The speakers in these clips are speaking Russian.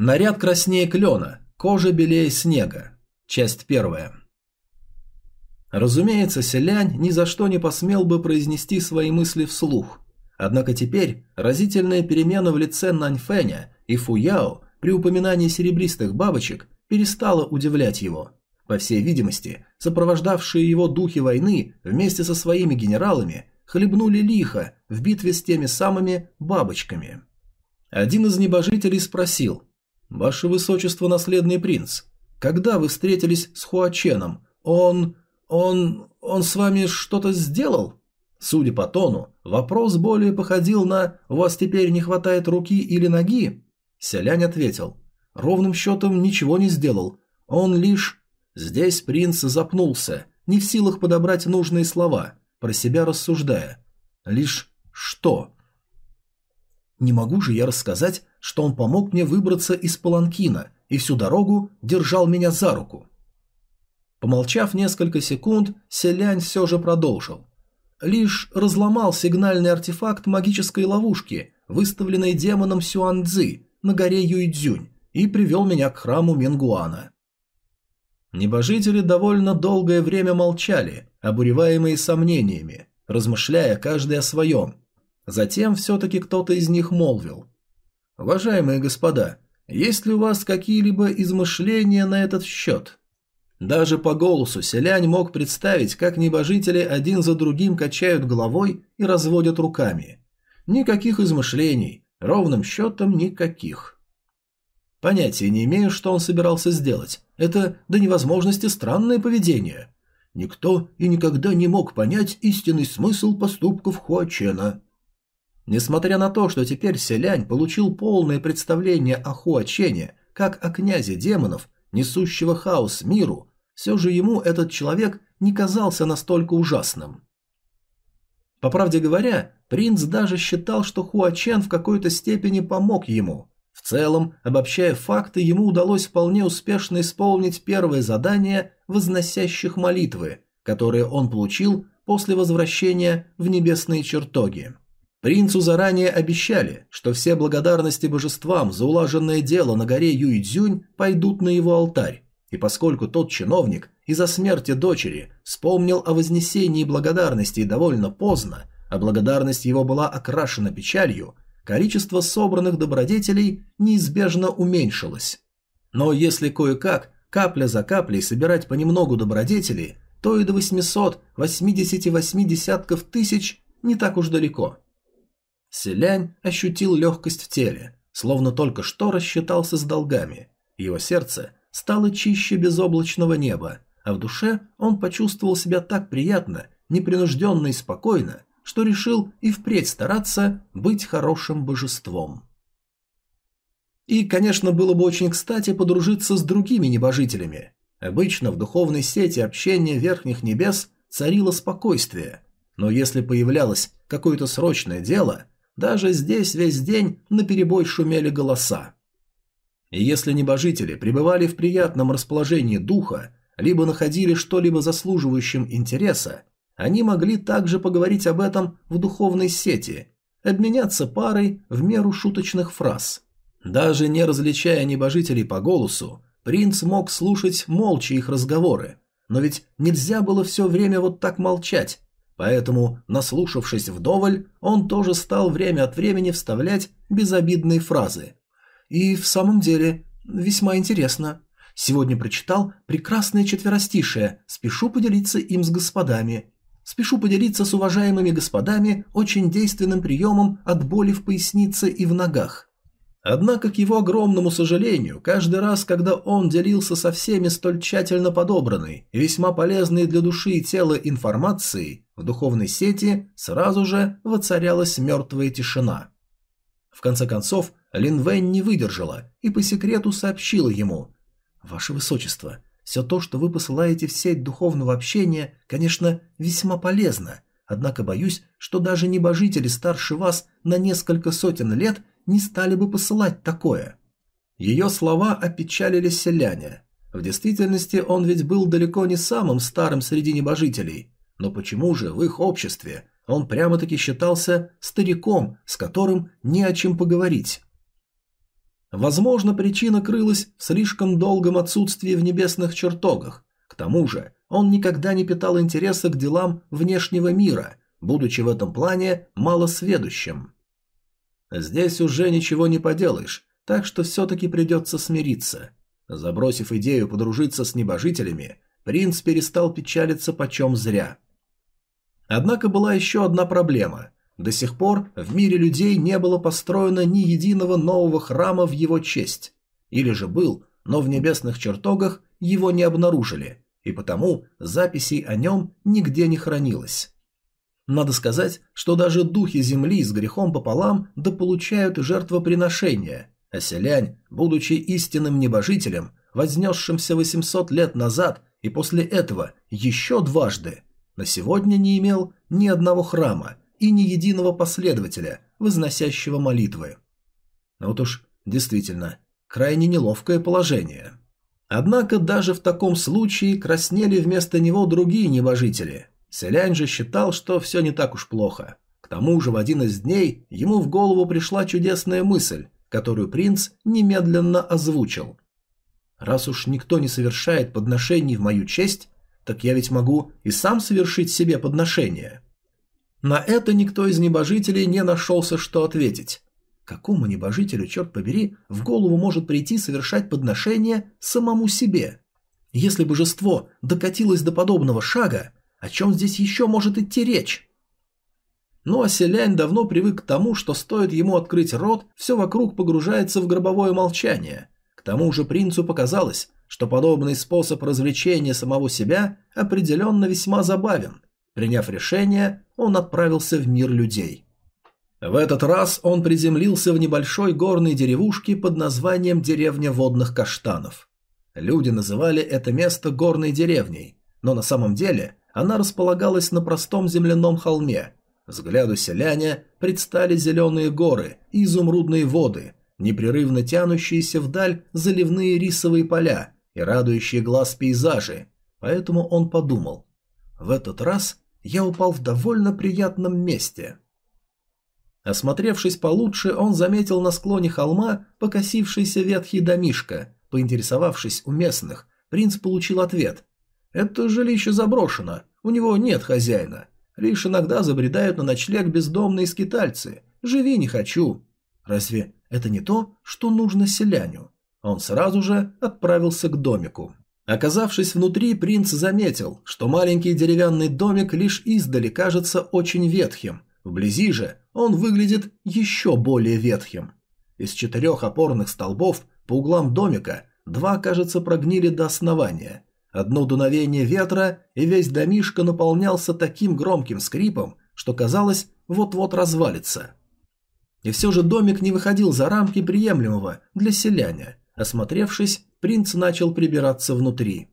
Наряд краснее клена, кожа белее снега. Часть первая. Разумеется, селянь ни за что не посмел бы произнести свои мысли вслух. Однако теперь разительная перемена в лице Наньфэня и Фуяо при упоминании серебристых бабочек перестала удивлять его. По всей видимости, сопровождавшие его духи войны вместе со своими генералами хлебнули лихо в битве с теми самыми бабочками. Один из небожителей спросил, «Ваше Высочество, наследный принц, когда вы встретились с Хуаченом, он... он... он с вами что-то сделал?» Судя по тону, вопрос более походил на «У вас теперь не хватает руки или ноги?» Селянь ответил «Ровным счетом ничего не сделал. Он лишь...» Здесь принц запнулся, не в силах подобрать нужные слова, про себя рассуждая. «Лишь что?» «Не могу же я рассказать, что он помог мне выбраться из паланкина и всю дорогу держал меня за руку?» Помолчав несколько секунд, Селянь все же продолжил. Лишь разломал сигнальный артефакт магической ловушки, выставленной демоном Сюанцзы на горе Юйдзюнь, и привел меня к храму Менгуана. Небожители довольно долгое время молчали, обуреваемые сомнениями, размышляя каждый о своем. Затем все-таки кто-то из них молвил. «Уважаемые господа, есть ли у вас какие-либо измышления на этот счет?» Даже по голосу селянь мог представить, как небожители один за другим качают головой и разводят руками. Никаких измышлений, ровным счетом никаких. Понятия не имею, что он собирался сделать. Это до невозможности странное поведение. Никто и никогда не мог понять истинный смысл поступков Хуачена. Несмотря на то, что теперь Селянь получил полное представление о Хуачене, как о князе демонов, несущего хаос миру, все же ему этот человек не казался настолько ужасным. По правде говоря, принц даже считал, что Хуачен в какой-то степени помог ему. В целом, обобщая факты, ему удалось вполне успешно исполнить первое задание возносящих молитвы, которые он получил после возвращения в небесные чертоги. Принцу заранее обещали, что все благодарности божествам за улаженное дело на горе Юйцзюнь пойдут на его алтарь, и поскольку тот чиновник из-за смерти дочери вспомнил о вознесении благодарности довольно поздно, а благодарность его была окрашена печалью, количество собранных добродетелей неизбежно уменьшилось. Но если кое-как, капля за каплей собирать понемногу добродетели, то и до 888 десятков тысяч не так уж далеко – Селянь ощутил легкость в теле, словно только что рассчитался с долгами. Его сердце стало чище безоблачного неба, а в душе он почувствовал себя так приятно, непринужденно и спокойно, что решил и впредь стараться быть хорошим божеством. И, конечно, было бы очень кстати подружиться с другими небожителями. Обычно в духовной сети общения верхних небес царило спокойствие, но если появлялось какое-то срочное дело – даже здесь весь день наперебой шумели голоса. И если небожители пребывали в приятном расположении духа, либо находили что-либо заслуживающим интереса, они могли также поговорить об этом в духовной сети, обменяться парой в меру шуточных фраз. Даже не различая небожителей по голосу, принц мог слушать молча их разговоры, но ведь нельзя было все время вот так молчать, Поэтому, наслушавшись вдоволь, он тоже стал время от времени вставлять безобидные фразы. И в самом деле, весьма интересно. Сегодня прочитал прекрасное четверостишее, спешу поделиться им с господами. Спешу поделиться с уважаемыми господами очень действенным приемом от боли в пояснице и в ногах. Однако, к его огромному сожалению, каждый раз, когда он делился со всеми столь тщательно подобранной и весьма полезной для души и тела информацией, в духовной сети сразу же воцарялась мертвая тишина. В конце концов, Лин Вэнь не выдержала и по секрету сообщила ему «Ваше Высочество, все то, что вы посылаете в сеть духовного общения, конечно, весьма полезно, однако боюсь, что даже небожители старше вас на несколько сотен лет не стали бы посылать такое. Ее слова опечалили селяне. В действительности он ведь был далеко не самым старым среди небожителей, но почему же в их обществе он прямо-таки считался стариком, с которым не о чем поговорить? Возможно, причина крылась в слишком долгом отсутствии в небесных чертогах. К тому же, он никогда не питал интереса к делам внешнего мира, будучи в этом плане малосведущим. Здесь уже ничего не поделаешь, так что все-таки придется смириться. Забросив идею подружиться с небожителями, принц перестал печалиться почем зря. Однако была еще одна проблема. До сих пор в мире людей не было построено ни единого нового храма в его честь. Или же был, но в небесных чертогах его не обнаружили, и потому записей о нем нигде не хранилось. Надо сказать, что даже духи земли с грехом пополам дополучают жертвоприношения, а селянь, будучи истинным небожителем, вознесшимся 800 лет назад и после этого еще дважды, на сегодня не имел ни одного храма и ни единого последователя, возносящего молитвы. Вот уж, действительно, крайне неловкое положение. Однако даже в таком случае краснели вместо него другие небожители. Селянь же считал, что все не так уж плохо. К тому же в один из дней ему в голову пришла чудесная мысль, которую принц немедленно озвучил. «Раз уж никто не совершает подношений в мою честь, так я ведь могу и сам совершить себе подношение». На это никто из небожителей не нашелся, что ответить. Какому небожителю, черт побери, в голову может прийти совершать подношение самому себе? Если божество докатилось до подобного шага, о чем здесь еще может идти речь? Ну а селянь давно привык к тому, что стоит ему открыть рот, все вокруг погружается в гробовое молчание. К тому же принцу показалось, что подобный способ развлечения самого себя определенно весьма забавен – Приняв решение, он отправился в мир людей. В этот раз он приземлился в небольшой горной деревушке под названием «Деревня водных каштанов». Люди называли это место горной деревней, но на самом деле она располагалась на простом земляном холме. Взгляду селяне предстали зеленые горы и изумрудные воды, непрерывно тянущиеся вдаль заливные рисовые поля и радующие глаз пейзажи, поэтому он подумал, в этот раз я упал в довольно приятном месте. Осмотревшись получше, он заметил на склоне холма покосившийся ветхий домишко. Поинтересовавшись у местных, принц получил ответ. «Это жилище заброшено, у него нет хозяина. Лишь иногда забредают на ночлег бездомные скитальцы. Живи не хочу». Разве это не то, что нужно селяню? Он сразу же отправился к домику. Оказавшись внутри, принц заметил, что маленький деревянный домик лишь издали кажется очень ветхим. Вблизи же он выглядит еще более ветхим. Из четырех опорных столбов по углам домика два, кажется, прогнили до основания. Одно дуновение ветра, и весь домишко наполнялся таким громким скрипом, что казалось, вот-вот развалится. И все же домик не выходил за рамки приемлемого для селяня. Осмотревшись, принц начал прибираться внутри.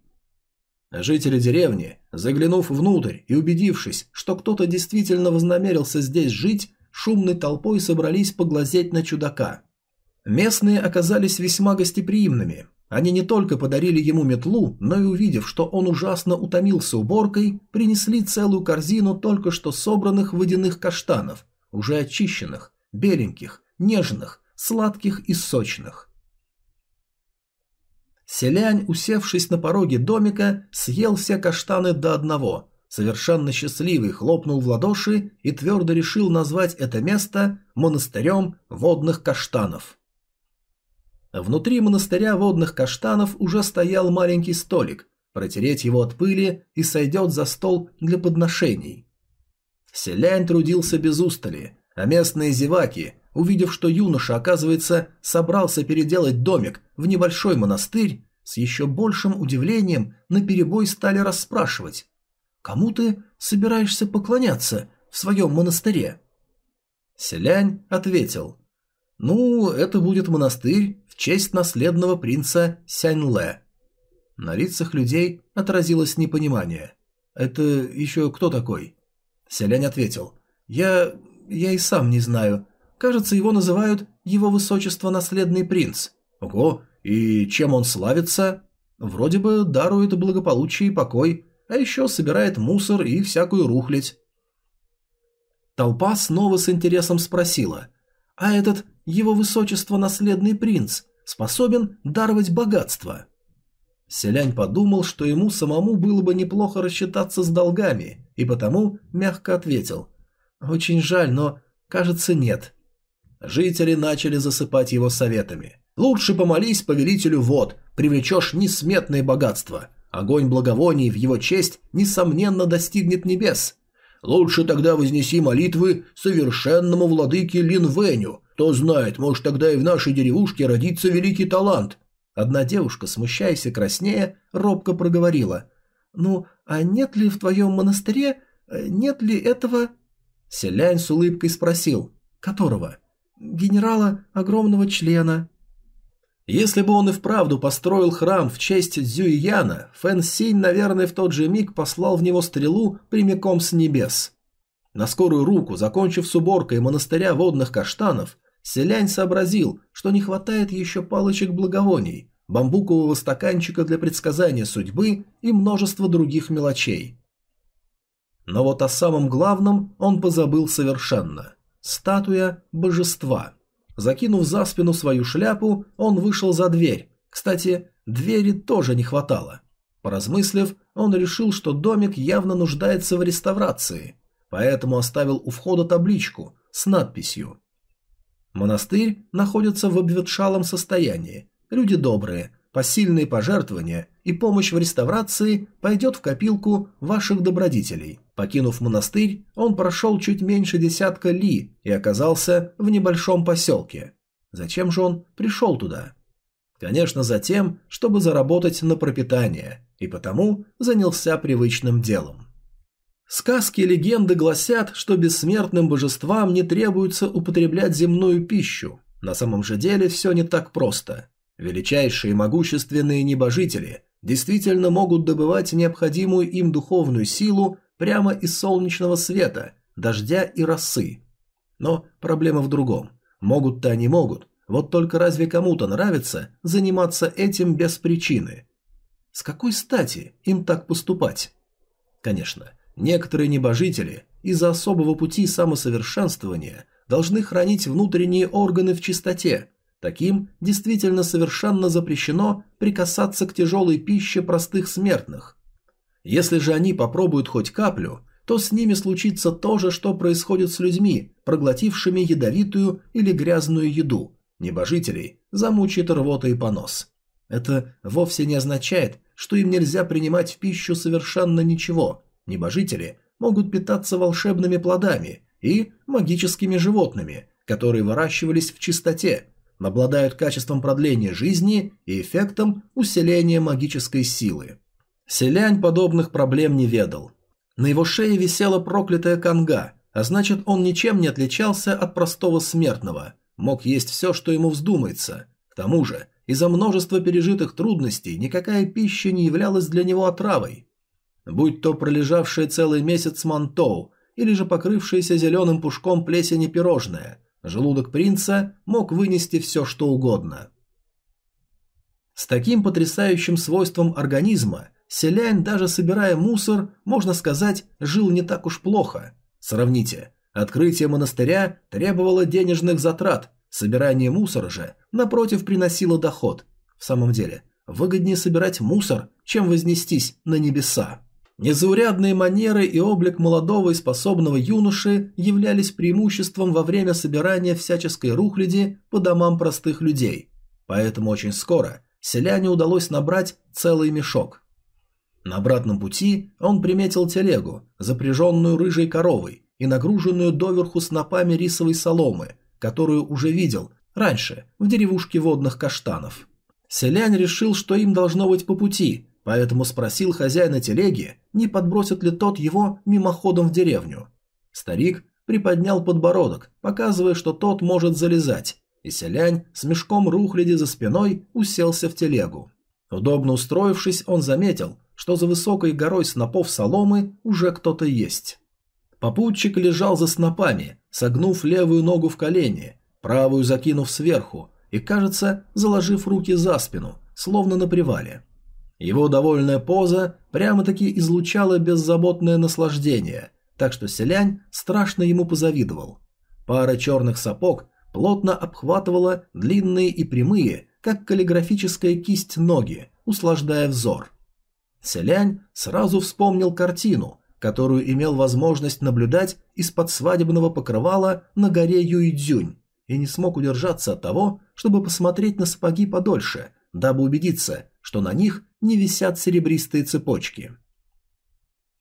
Жители деревни, заглянув внутрь и убедившись, что кто-то действительно вознамерился здесь жить, шумной толпой собрались поглазеть на чудака. Местные оказались весьма гостеприимными. Они не только подарили ему метлу, но и увидев, что он ужасно утомился уборкой, принесли целую корзину только что собранных водяных каштанов, уже очищенных, беленьких, нежных, сладких и сочных. Селянь, усевшись на пороге домика, съел все каштаны до одного. Совершенно счастливый хлопнул в ладоши и твердо решил назвать это место монастырем водных каштанов. Внутри монастыря водных каштанов уже стоял маленький столик, протереть его от пыли и сойдет за стол для подношений. Селянь трудился без устали, а местные зеваки, увидев, что юноша, оказывается, собрался переделать домик в небольшой монастырь, с еще большим удивлением наперебой стали расспрашивать. «Кому ты собираешься поклоняться в своем монастыре?» Селянь ответил. «Ну, это будет монастырь в честь наследного принца Сяньле». На лицах людей отразилось непонимание. «Это еще кто такой?» Селянь ответил. «Я... я и сам не знаю. Кажется, его называют «Его Высочество Наследный Принц». Ого, и чем он славится? Вроде бы дарует благополучие и покой, а еще собирает мусор и всякую рухлядь. Толпа снова с интересом спросила. «А этот его высочество наследный принц, способен даровать богатство. Селянь подумал, что ему самому было бы неплохо рассчитаться с долгами, и потому мягко ответил. «Очень жаль, но, кажется, нет». Жители начали засыпать его советами. «Лучше помолись повелителю вод, привлечешь несметные богатства. Огонь благовоний в его честь, несомненно, достигнет небес. Лучше тогда вознеси молитвы совершенному владыке Линвеню. Кто знает, может тогда и в нашей деревушке родится великий талант. Одна девушка, смущаясь и краснея, робко проговорила. «Ну, а нет ли в твоем монастыре, э, нет ли этого...» Селянь с улыбкой спросил. «Которого?» «Генерала огромного члена». Если бы он и вправду построил храм в честь Цзюйяна, Фэн Синь, наверное, в тот же миг послал в него стрелу прямиком с небес. На скорую руку, закончив с уборкой монастыря водных каштанов, Селянь сообразил, что не хватает еще палочек благовоний, бамбукового стаканчика для предсказания судьбы и множества других мелочей. Но вот о самом главном он позабыл совершенно. Статуя божества. Закинув за спину свою шляпу, он вышел за дверь. Кстати, двери тоже не хватало. Поразмыслив, он решил, что домик явно нуждается в реставрации, поэтому оставил у входа табличку с надписью Монастырь находится в обветшалом состоянии. Люди добрые, посильные пожертвования и помощь в реставрации пойдет в копилку ваших добродетелей. Покинув монастырь, он прошел чуть меньше десятка ли и оказался в небольшом поселке. Зачем же он пришел туда? Конечно, за тем, чтобы заработать на пропитание, и потому занялся привычным делом. Сказки и легенды гласят, что бессмертным божествам не требуется употреблять земную пищу. На самом же деле все не так просто. Величайшие могущественные небожители действительно могут добывать необходимую им духовную силу прямо из солнечного света, дождя и росы. Но проблема в другом. Могут-то они могут, вот только разве кому-то нравится заниматься этим без причины? С какой стати им так поступать? Конечно, Некоторые небожители из-за особого пути самосовершенствования должны хранить внутренние органы в чистоте. Таким действительно совершенно запрещено прикасаться к тяжелой пище простых смертных. Если же они попробуют хоть каплю, то с ними случится то же, что происходит с людьми, проглотившими ядовитую или грязную еду. Небожителей замучит рвота и понос. Это вовсе не означает, что им нельзя принимать в пищу совершенно ничего, Небожители могут питаться волшебными плодами и магическими животными, которые выращивались в чистоте, обладают качеством продления жизни и эффектом усиления магической силы. Селянь подобных проблем не ведал. На его шее висела проклятая канга, а значит он ничем не отличался от простого смертного, мог есть все, что ему вздумается. К тому же, из-за множества пережитых трудностей никакая пища не являлась для него отравой будь то пролежавшее целый месяц мантоу или же покрывшееся зеленым пушком плесени пирожное, желудок принца мог вынести все что угодно. С таким потрясающим свойством организма селянь, даже собирая мусор, можно сказать, жил не так уж плохо. Сравните, открытие монастыря требовало денежных затрат, собирание мусора же, напротив, приносило доход. В самом деле, выгоднее собирать мусор, чем вознестись на небеса. Незаурядные манеры и облик молодого и способного юноши являлись преимуществом во время собирания всяческой рухляди по домам простых людей, поэтому очень скоро селяне удалось набрать целый мешок. На обратном пути он приметил телегу, запряженную рыжей коровой и нагруженную доверху снопами рисовой соломы, которую уже видел раньше в деревушке водных каштанов. Селянь решил, что им должно быть по пути, поэтому спросил хозяина телеги, не подбросит ли тот его мимоходом в деревню. Старик приподнял подбородок, показывая, что тот может залезать, и селянь с мешком рухляди за спиной уселся в телегу. Удобно устроившись, он заметил, что за высокой горой снопов соломы уже кто-то есть. Попутчик лежал за снопами, согнув левую ногу в колени, правую закинув сверху и, кажется, заложив руки за спину, словно на привале. Его довольная поза прямо-таки излучала беззаботное наслаждение, так что селянь страшно ему позавидовал. Пара черных сапог плотно обхватывала длинные и прямые, как каллиграфическая кисть ноги, услаждая взор. Селянь сразу вспомнил картину, которую имел возможность наблюдать из-под свадебного покрывала на горе Юйдзюнь, и не смог удержаться от того, чтобы посмотреть на сапоги подольше, дабы убедиться, что на них не висят серебристые цепочки.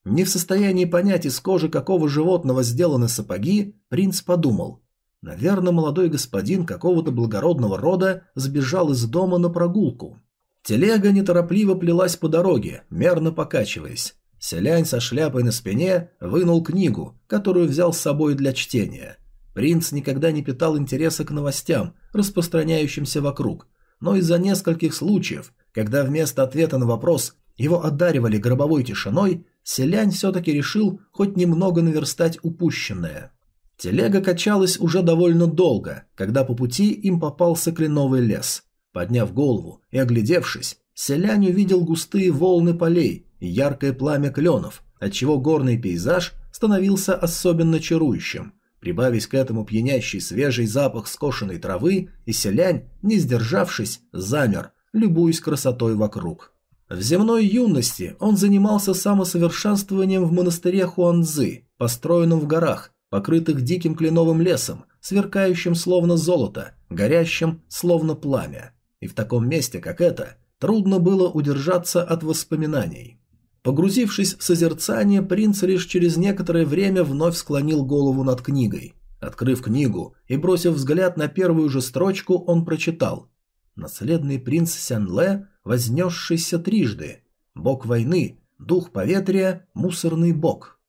Не в состоянии понять, из кожи какого животного сделаны сапоги, принц подумал. Наверное, молодой господин какого-то благородного рода сбежал из дома на прогулку. Телега неторопливо плелась по дороге, мерно покачиваясь. Селянь со шляпой на спине вынул книгу, которую взял с собой для чтения. Принц никогда не питал интереса к новостям, распространяющимся вокруг, но из-за нескольких случаев, когда вместо ответа на вопрос его одаривали гробовой тишиной, Селянь все-таки решил хоть немного наверстать упущенное. Телега качалась уже довольно долго, когда по пути им попался кленовый лес. Подняв голову и оглядевшись, Селянь увидел густые волны полей и яркое пламя кленов, отчего горный пейзаж становился особенно чарующим. Прибавить к этому пьянящий свежий запах скошенной травы, и селянь, не сдержавшись, замер, любуясь красотой вокруг. В земной юности он занимался самосовершенствованием в монастыре Хуанзы, построенном в горах, покрытых диким кленовым лесом, сверкающим словно золото, горящим словно пламя. И в таком месте, как это, трудно было удержаться от воспоминаний. Погрузившись в созерцание, принц лишь через некоторое время вновь склонил голову над книгой. Открыв книгу и бросив взгляд на первую же строчку, он прочитал «Наследный принц Сянле, вознесшийся трижды, бог войны, дух поветрия, мусорный бог».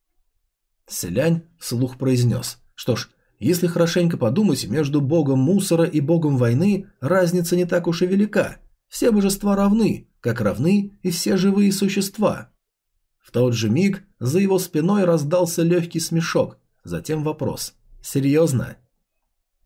Селянь вслух произнес «Что ж, если хорошенько подумать, между богом мусора и богом войны разница не так уж и велика. Все божества равны, как равны и все живые существа». В тот же миг за его спиной раздался легкий смешок, затем вопрос. «Серьезно?»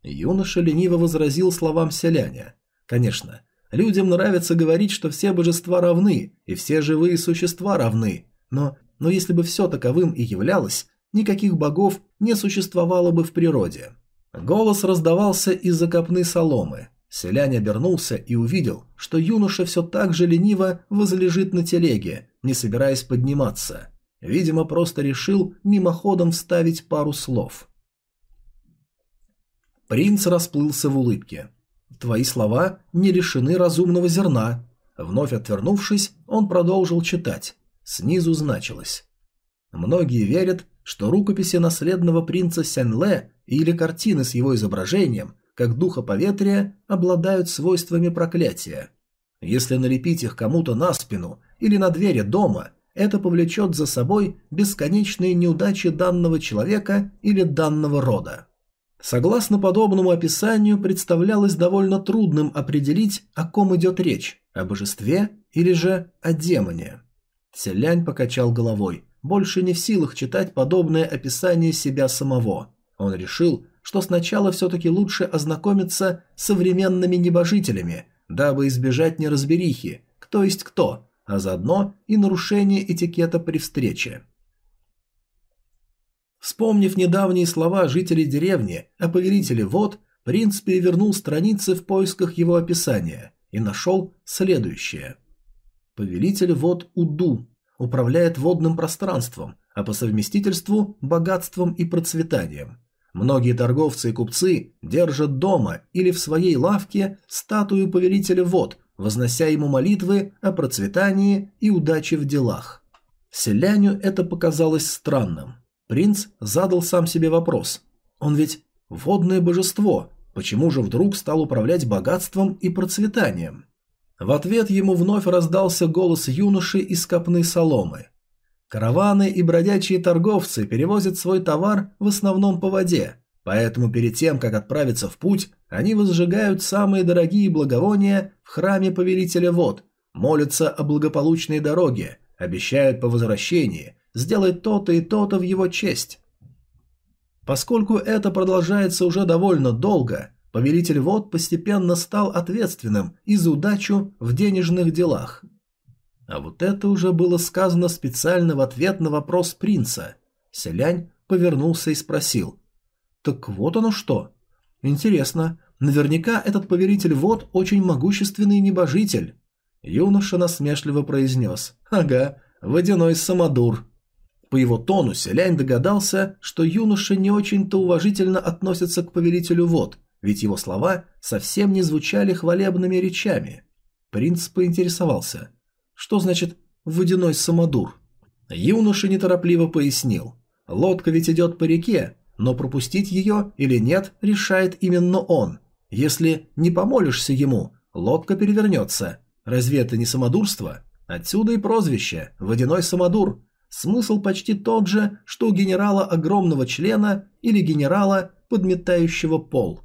Юноша лениво возразил словам селяня. «Конечно, людям нравится говорить, что все божества равны, и все живые существа равны, но, но если бы все таковым и являлось, никаких богов не существовало бы в природе». Голос раздавался из-за копны соломы. Селянь обернулся и увидел, что юноша все так же лениво возлежит на телеге, не собираясь подниматься. Видимо, просто решил мимоходом вставить пару слов. Принц расплылся в улыбке. «Твои слова не лишены разумного зерна». Вновь отвернувшись, он продолжил читать. Снизу значилось. Многие верят, что рукописи наследного принца Сянле или картины с его изображением как духа поветрия, обладают свойствами проклятия. Если налепить их кому-то на спину или на двери дома, это повлечет за собой бесконечные неудачи данного человека или данного рода. Согласно подобному описанию, представлялось довольно трудным определить, о ком идет речь – о божестве или же о демоне. Селянь покачал головой, больше не в силах читать подобное описание себя самого. Он решил, что сначала все-таки лучше ознакомиться с современными небожителями, дабы избежать неразберихи, кто есть кто, а заодно и нарушение этикета при встрече. Вспомнив недавние слова жителей деревни о повелителе вод, принц перевернул страницы в поисках его описания и нашел следующее. Повелитель вод Уду управляет водным пространством, а по совместительству – богатством и процветанием – Многие торговцы и купцы держат дома или в своей лавке статую повелителя вод, вознося ему молитвы о процветании и удаче в делах. Селяню это показалось странным. Принц задал сам себе вопрос. Он ведь водное божество, почему же вдруг стал управлять богатством и процветанием? В ответ ему вновь раздался голос юноши из копны соломы. Караваны и бродячие торговцы перевозят свой товар в основном по воде, поэтому перед тем, как отправиться в путь, они возжигают самые дорогие благовония в храме повелителя вод, молятся о благополучной дороге, обещают по возвращении сделать то-то и то-то в его честь. Поскольку это продолжается уже довольно долго, повелитель вод постепенно стал ответственным и за удачу в денежных делах – а вот это уже было сказано специально в ответ на вопрос принца. Селянь повернулся и спросил. «Так вот оно что?» Интересно, наверняка этот повелитель вод очень могущественный небожитель. Юноша насмешливо произнес. Ага, водяной самодур. По его тону Селянь догадался, что юноша не очень-то уважительно относится к повелителю вод, ведь его слова совсем не звучали хвалебными речами. Принц поинтересовался. Что значит «водяной самодур»? Юноша неторопливо пояснил. Лодка ведь идет по реке, но пропустить ее или нет решает именно он. Если не помолишься ему, лодка перевернется. Разве это не самодурство? Отсюда и прозвище «водяной самодур». Смысл почти тот же, что у генерала огромного члена или генерала, подметающего пол.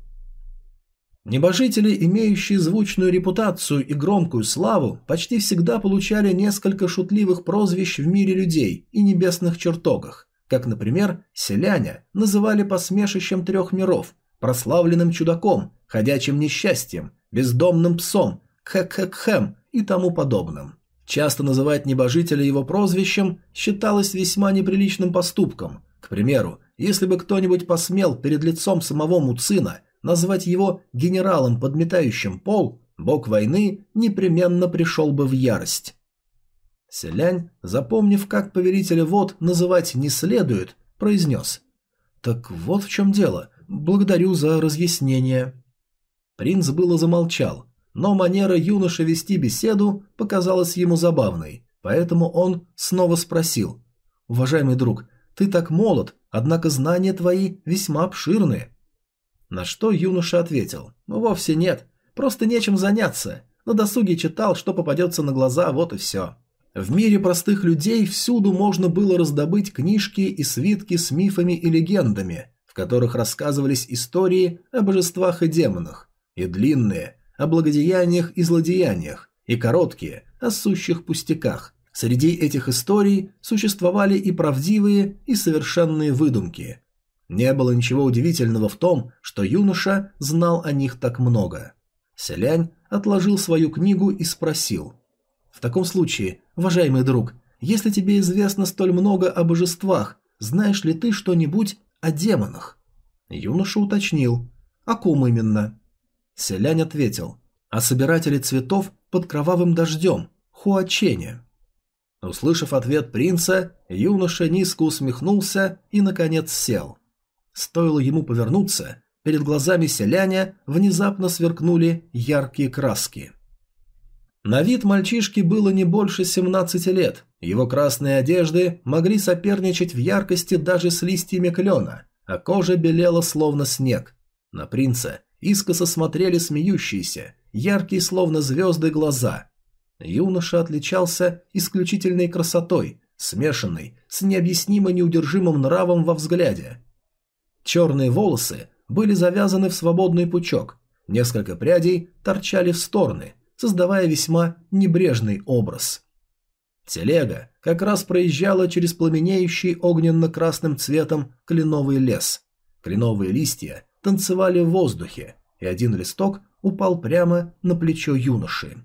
Небожители, имеющие звучную репутацию и громкую славу, почти всегда получали несколько шутливых прозвищ в мире людей и небесных чертогах, как, например, селяне называли посмешищем трех миров, прославленным чудаком, ходячим несчастьем, бездомным псом, кхэк-хэк-хэм и тому подобным. Часто называть небожителя его прозвищем считалось весьма неприличным поступком. К примеру, если бы кто-нибудь посмел перед лицом самого Муцина назвать его генералом, подметающим пол, бог войны непременно пришел бы в ярость. Селянь, запомнив, как повелителя вод называть не следует, произнес. «Так вот в чем дело. Благодарю за разъяснение». Принц было замолчал, но манера юноши вести беседу показалась ему забавной, поэтому он снова спросил. «Уважаемый друг, ты так молод, однако знания твои весьма обширные. На что юноша ответил, «Ну, вовсе нет, просто нечем заняться. На досуге читал, что попадется на глаза, вот и все. В мире простых людей всюду можно было раздобыть книжки и свитки с мифами и легендами, в которых рассказывались истории о божествах и демонах, и длинные, о благодеяниях и злодеяниях, и короткие, о сущих пустяках. Среди этих историй существовали и правдивые, и совершенные выдумки, не было ничего удивительного в том, что юноша знал о них так много. Селянь отложил свою книгу и спросил. «В таком случае, уважаемый друг, если тебе известно столь много о божествах, знаешь ли ты что-нибудь о демонах?» Юноша уточнил. «О ком именно?» Селянь ответил. «О собирателе цветов под кровавым дождем, Хуачене». Услышав ответ принца, юноша низко усмехнулся и, наконец, сел. Стоило ему повернуться, перед глазами селяня внезапно сверкнули яркие краски. На вид мальчишки было не больше 17 лет. Его красные одежды могли соперничать в яркости даже с листьями клена, а кожа белела словно снег. На принца искоса смотрели смеющиеся, яркие словно звезды глаза. Юноша отличался исключительной красотой, смешанной с необъяснимо неудержимым нравом во взгляде. Черные волосы были завязаны в свободный пучок, несколько прядей торчали в стороны, создавая весьма небрежный образ. Телега как раз проезжала через пламенеющий огненно-красным цветом кленовый лес. Кленовые листья танцевали в воздухе, и один листок упал прямо на плечо юноши.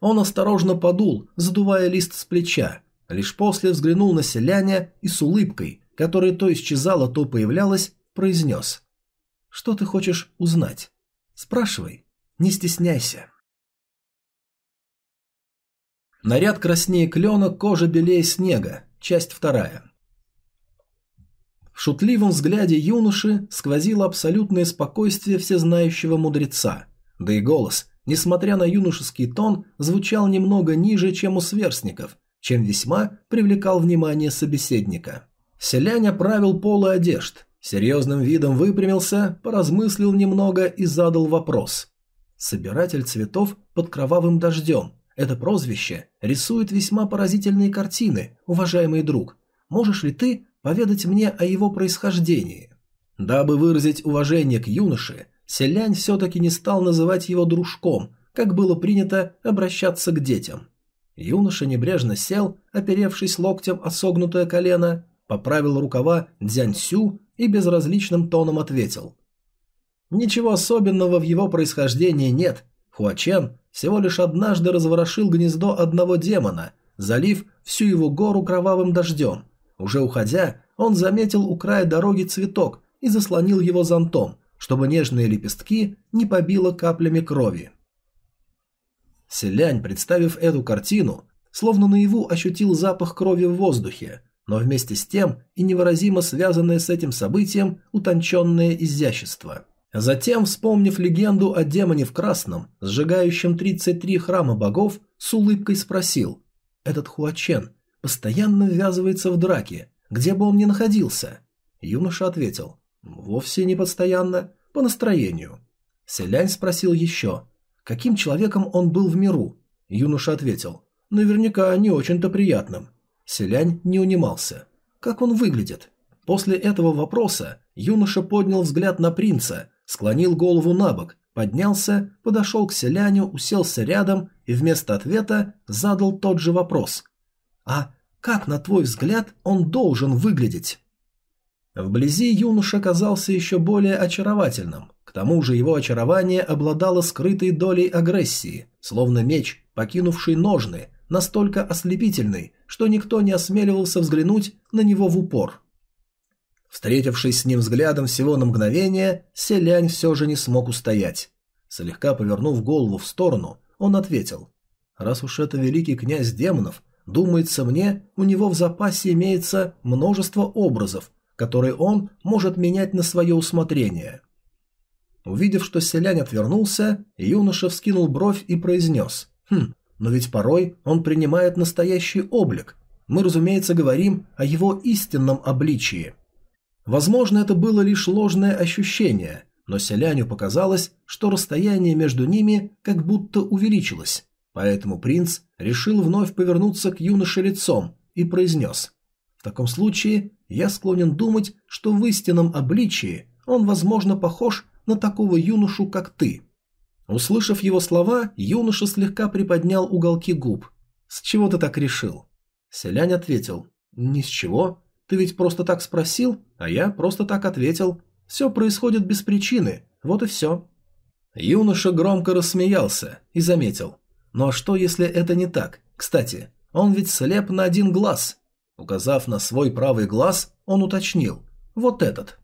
Он осторожно подул, задувая лист с плеча, лишь после взглянул на селяня и с улыбкой, которая то исчезала, то появлялась, произнес. «Что ты хочешь узнать? Спрашивай, не стесняйся». Наряд краснее клена, кожа белее снега. Часть вторая. В шутливом взгляде юноши сквозило абсолютное спокойствие всезнающего мудреца. Да и голос, несмотря на юношеский тон, звучал немного ниже, чем у сверстников, чем весьма привлекал внимание собеседника. Селянь оправил полы одежд, серьезным видом выпрямился, поразмыслил немного и задал вопрос. «Собиратель цветов под кровавым дождем. Это прозвище рисует весьма поразительные картины, уважаемый друг. Можешь ли ты поведать мне о его происхождении?» Дабы выразить уважение к юноше, Селянь все-таки не стал называть его дружком, как было принято обращаться к детям. Юноша небрежно сел, оперевшись локтем о согнутое колено, поправил рукава Дзяньсю и безразличным тоном ответил. Ничего особенного в его происхождении нет. Хуачен всего лишь однажды разворошил гнездо одного демона, залив всю его гору кровавым дождем. Уже уходя, он заметил у края дороги цветок и заслонил его зонтом, чтобы нежные лепестки не побило каплями крови. Селянь, представив эту картину, словно наяву ощутил запах крови в воздухе, но вместе с тем и невыразимо связанное с этим событием утонченное изящество. Затем, вспомнив легенду о демоне в красном, сжигающем 33 храма богов, с улыбкой спросил «Этот Хуачен постоянно ввязывается в драки, где бы он ни находился?» Юноша ответил «Вовсе не постоянно, по настроению». Селянь спросил еще «Каким человеком он был в миру?» Юноша ответил «Наверняка не очень-то приятным». Селянь не унимался. «Как он выглядит?» После этого вопроса юноша поднял взгляд на принца, склонил голову на бок, поднялся, подошел к селяню, уселся рядом и вместо ответа задал тот же вопрос. «А как, на твой взгляд, он должен выглядеть?» Вблизи юноша казался еще более очаровательным. К тому же его очарование обладало скрытой долей агрессии, словно меч, покинувший ножны, настолько ослепительный, что никто не осмеливался взглянуть на него в упор. Встретившись с ним взглядом всего на мгновение, Селянь все же не смог устоять. Слегка повернув голову в сторону, он ответил. «Раз уж это великий князь демонов, думается мне, у него в запасе имеется множество образов, которые он может менять на свое усмотрение». Увидев, что селянь отвернулся, юноша вскинул бровь и произнес. «Хм, но ведь порой он принимает настоящий облик. Мы, разумеется, говорим о его истинном обличии». Возможно, это было лишь ложное ощущение, но селяню показалось, что расстояние между ними как будто увеличилось. Поэтому принц решил вновь повернуться к юноше лицом и произнес. «В таком случае я склонен думать, что в истинном обличии он, возможно, похож на такого юношу, как ты». Услышав его слова, юноша слегка приподнял уголки губ. «С чего ты так решил?» Селянь ответил. «Ни с чего. Ты ведь просто так спросил, а я просто так ответил. Все происходит без причины, вот и все». Юноша громко рассмеялся и заметил. «Ну а что, если это не так? Кстати, он ведь слеп на один глаз». Указав на свой правый глаз, он уточнил. «Вот этот».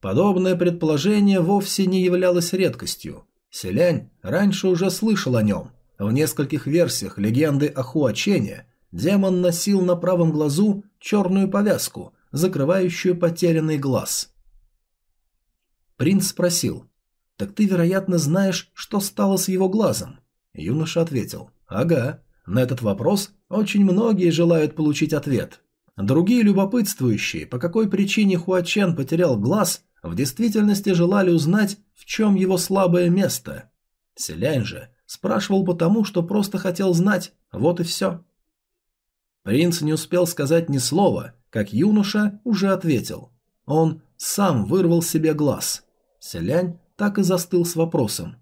Подобное предположение вовсе не являлось редкостью. Селянь раньше уже слышал о нем. В нескольких версиях легенды о Хуачене демон носил на правом глазу черную повязку, закрывающую потерянный глаз. Принц спросил, «Так ты, вероятно, знаешь, что стало с его глазом?» Юноша ответил, «Ага, на этот вопрос очень многие желают получить ответ. Другие любопытствующие, по какой причине Хуачен потерял глаз, в действительности желали узнать, в чем его слабое место. Селянь же спрашивал потому, что просто хотел знать, вот и все. Принц не успел сказать ни слова, как юноша уже ответил. Он сам вырвал себе глаз. Селянь так и застыл с вопросом.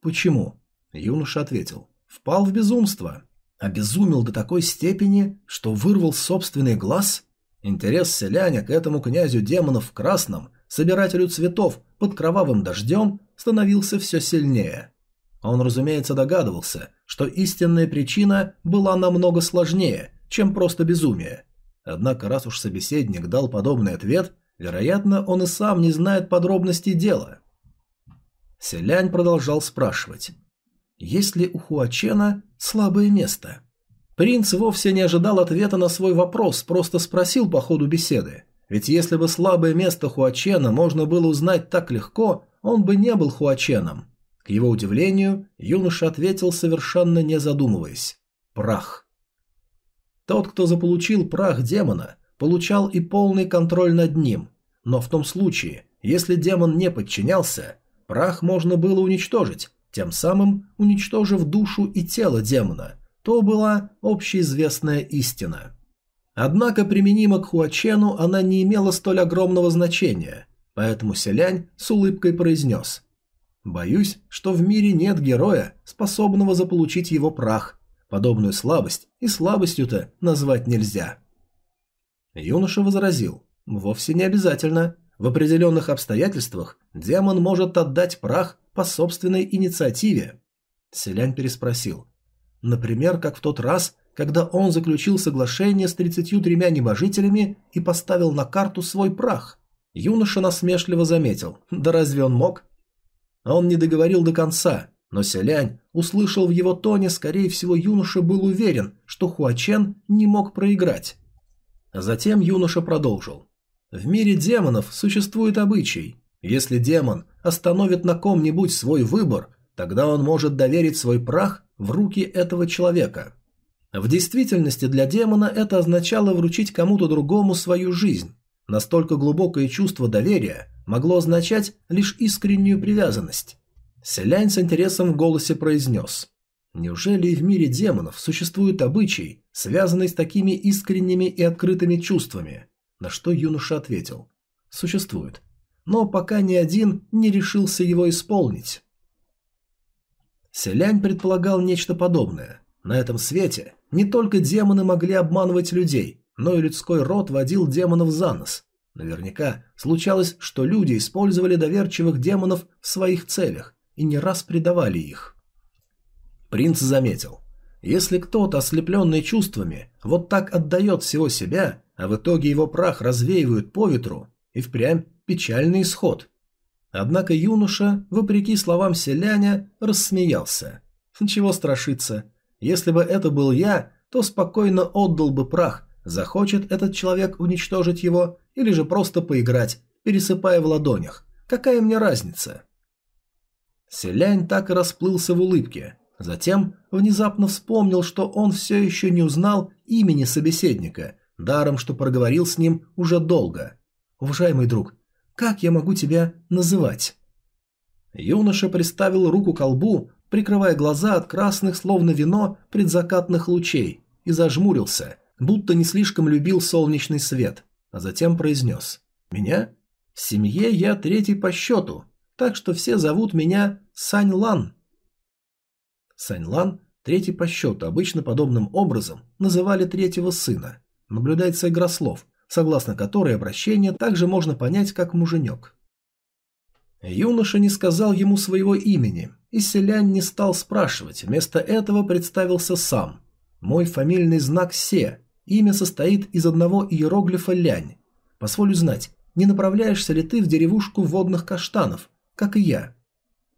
«Почему?» Юноша ответил. «Впал в безумство. Обезумел до такой степени, что вырвал собственный глаз?» Интерес селяня к этому князю демонов в красном собирателю цветов под кровавым дождем становился все сильнее. Он, разумеется, догадывался, что истинная причина была намного сложнее, чем просто безумие. Однако, раз уж собеседник дал подобный ответ, вероятно, он и сам не знает подробностей дела. Селянь продолжал спрашивать. Есть ли у Хуачена слабое место? Принц вовсе не ожидал ответа на свой вопрос, просто спросил по ходу беседы. Ведь если бы слабое место Хуачена можно было узнать так легко, он бы не был Хуаченом. К его удивлению, юноша ответил совершенно не задумываясь. Прах. Тот, кто заполучил прах демона, получал и полный контроль над ним. Но в том случае, если демон не подчинялся, прах можно было уничтожить, тем самым уничтожив душу и тело демона. То была общеизвестная истина. Однако применимо к Хуачену она не имела столь огромного значения, поэтому Селянь с улыбкой произнес «Боюсь, что в мире нет героя, способного заполучить его прах. Подобную слабость и слабостью-то назвать нельзя». Юноша возразил «Вовсе не обязательно. В определенных обстоятельствах демон может отдать прах по собственной инициативе». Селянь переспросил «Например, как в тот раз, когда он заключил соглашение с 33 небожителями и поставил на карту свой прах. Юноша насмешливо заметил. Да разве он мог? Он не договорил до конца, но Селянь услышал в его тоне, скорее всего, юноша был уверен, что Хуачен не мог проиграть. Затем юноша продолжил. В мире демонов существует обычай. Если демон остановит на ком-нибудь свой выбор, тогда он может доверить свой прах в руки этого человека. В действительности для демона это означало вручить кому-то другому свою жизнь. Настолько глубокое чувство доверия могло означать лишь искреннюю привязанность. Селянь с интересом в голосе произнес. Неужели в мире демонов существует обычай, связанный с такими искренними и открытыми чувствами? На что юноша ответил. Существует. Но пока ни один не решился его исполнить. Селянь предполагал нечто подобное. На этом свете не только демоны могли обманывать людей, но и людской род водил демонов за нос. Наверняка случалось, что люди использовали доверчивых демонов в своих целях и не раз предавали их. Принц заметил, если кто-то, ослепленный чувствами, вот так отдает всего себя, а в итоге его прах развеивают по ветру, и впрямь печальный исход. Однако юноша, вопреки словам селяня, рассмеялся. Чего страшиться, если бы это был я, то спокойно отдал бы прах, захочет этот человек уничтожить его или же просто поиграть, пересыпая в ладонях. Какая мне разница? Селянь так и расплылся в улыбке. Затем внезапно вспомнил, что он все еще не узнал имени собеседника, даром, что проговорил с ним уже долго. «Уважаемый друг, как я могу тебя называть?» Юноша приставил руку к колбу, прикрывая глаза от красных, словно вино, предзакатных лучей, и зажмурился, будто не слишком любил солнечный свет, а затем произнес «Меня? В семье я третий по счету, так что все зовут меня Сань Лан». Сань Лан – третий по счету, обычно подобным образом называли третьего сына. Наблюдается игра слов, согласно которой обращение также можно понять как муженек. Юноша не сказал ему своего имени, и селянь не стал спрашивать, вместо этого представился сам. Мой фамильный знак Се, имя состоит из одного иероглифа Лянь. Позволю знать, не направляешься ли ты в деревушку водных каштанов, как и я?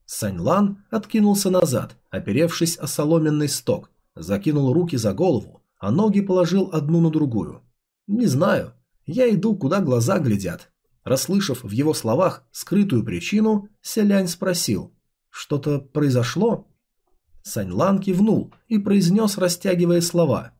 Саньлан откинулся назад, оперевшись о соломенный сток, закинул руки за голову, а ноги положил одну на другую. Не знаю, я иду, куда глаза глядят. Расслышав в его словах скрытую причину, Селянь спросил «Что-то произошло?» Саньлан кивнул и произнес, растягивая слова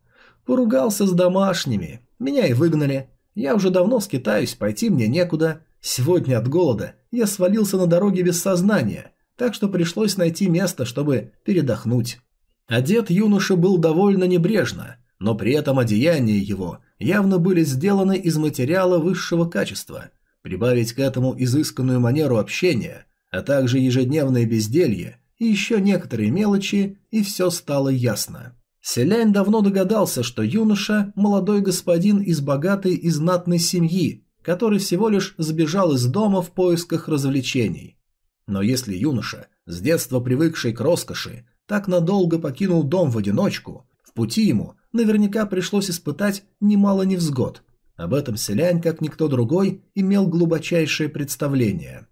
«Поругался с домашними, меня и выгнали. Я уже давно скитаюсь, пойти мне некуда. Сегодня от голода я свалился на дороге без сознания, так что пришлось найти место, чтобы передохнуть». Одет юноша был довольно небрежно, но при этом одеяния его явно были сделаны из материала высшего качества – Прибавить к этому изысканную манеру общения, а также ежедневное безделье и еще некоторые мелочи, и все стало ясно. Селянь давно догадался, что юноша – молодой господин из богатой и знатной семьи, который всего лишь сбежал из дома в поисках развлечений. Но если юноша, с детства привыкший к роскоши, так надолго покинул дом в одиночку, в пути ему наверняка пришлось испытать немало невзгод, об этом селянь, как никто другой, имел глубочайшее представление.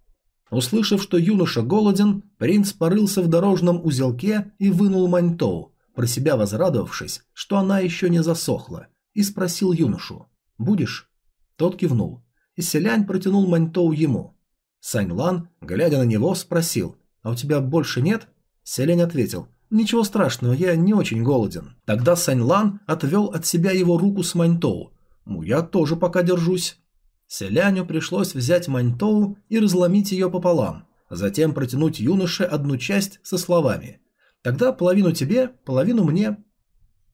Услышав, что юноша голоден, принц порылся в дорожном узелке и вынул маньтоу, про себя возрадовавшись, что она еще не засохла, и спросил юношу «Будешь?». Тот кивнул, и селянь протянул маньтоу ему. Сань Лан, глядя на него, спросил «А у тебя больше нет?». Селянь ответил «Ничего страшного, я не очень голоден». Тогда Сань Лан отвел от себя его руку с маньтоу, ну, я тоже пока держусь. Селяню пришлось взять маньтоу и разломить ее пополам, затем протянуть юноше одну часть со словами «Тогда половину тебе, половину мне».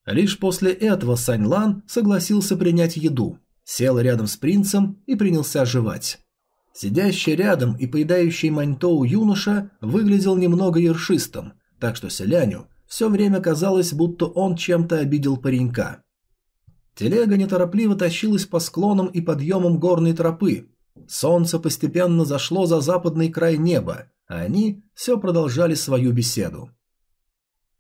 Лишь после этого Сань Лан согласился принять еду, сел рядом с принцем и принялся жевать. Сидящий рядом и поедающий маньтоу юноша выглядел немного ершистым, так что селяню все время казалось, будто он чем-то обидел паренька. Телега неторопливо тащилась по склонам и подъемам горной тропы. Солнце постепенно зашло за западный край неба, а они все продолжали свою беседу.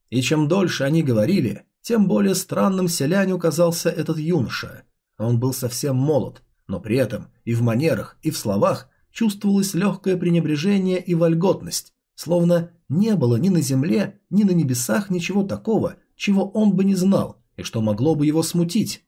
И чем дольше они говорили, тем более странным селяню казался этот юноша. Он был совсем молод, но при этом и в манерах, и в словах чувствовалось легкое пренебрежение и вольготность, словно не было ни на земле, ни на небесах ничего такого, чего он бы не знал и что могло бы его смутить.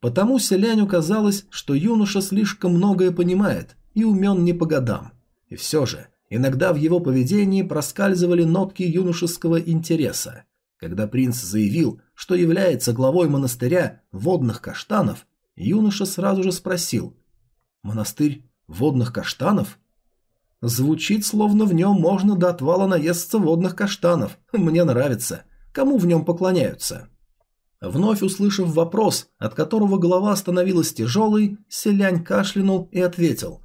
Потому селяню казалось, что юноша слишком многое понимает и умен не по годам. И все же, иногда в его поведении проскальзывали нотки юношеского интереса. Когда принц заявил, что является главой монастыря водных каштанов, юноша сразу же спросил «Монастырь водных каштанов?» Звучит, словно в нем можно до отвала наесться водных каштанов. Мне нравится. Кому в нем поклоняются? Вновь услышав вопрос, от которого голова становилась тяжелой, Селянь кашлянул и ответил.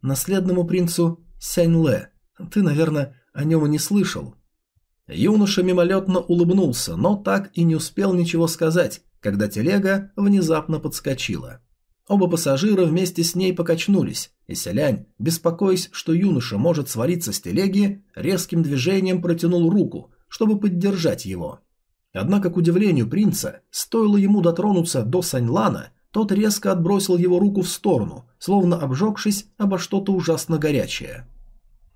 «Наследному принцу Сяньле. Ты, наверное, о нем и не слышал». Юноша мимолетно улыбнулся, но так и не успел ничего сказать, когда телега внезапно подскочила. Оба пассажира вместе с ней покачнулись, и Селянь, беспокоясь, что юноша может свалиться с телеги, резким движением протянул руку, чтобы поддержать его. Однако, к удивлению принца, стоило ему дотронуться до Саньлана, тот резко отбросил его руку в сторону, словно обжегшись обо что-то ужасно горячее.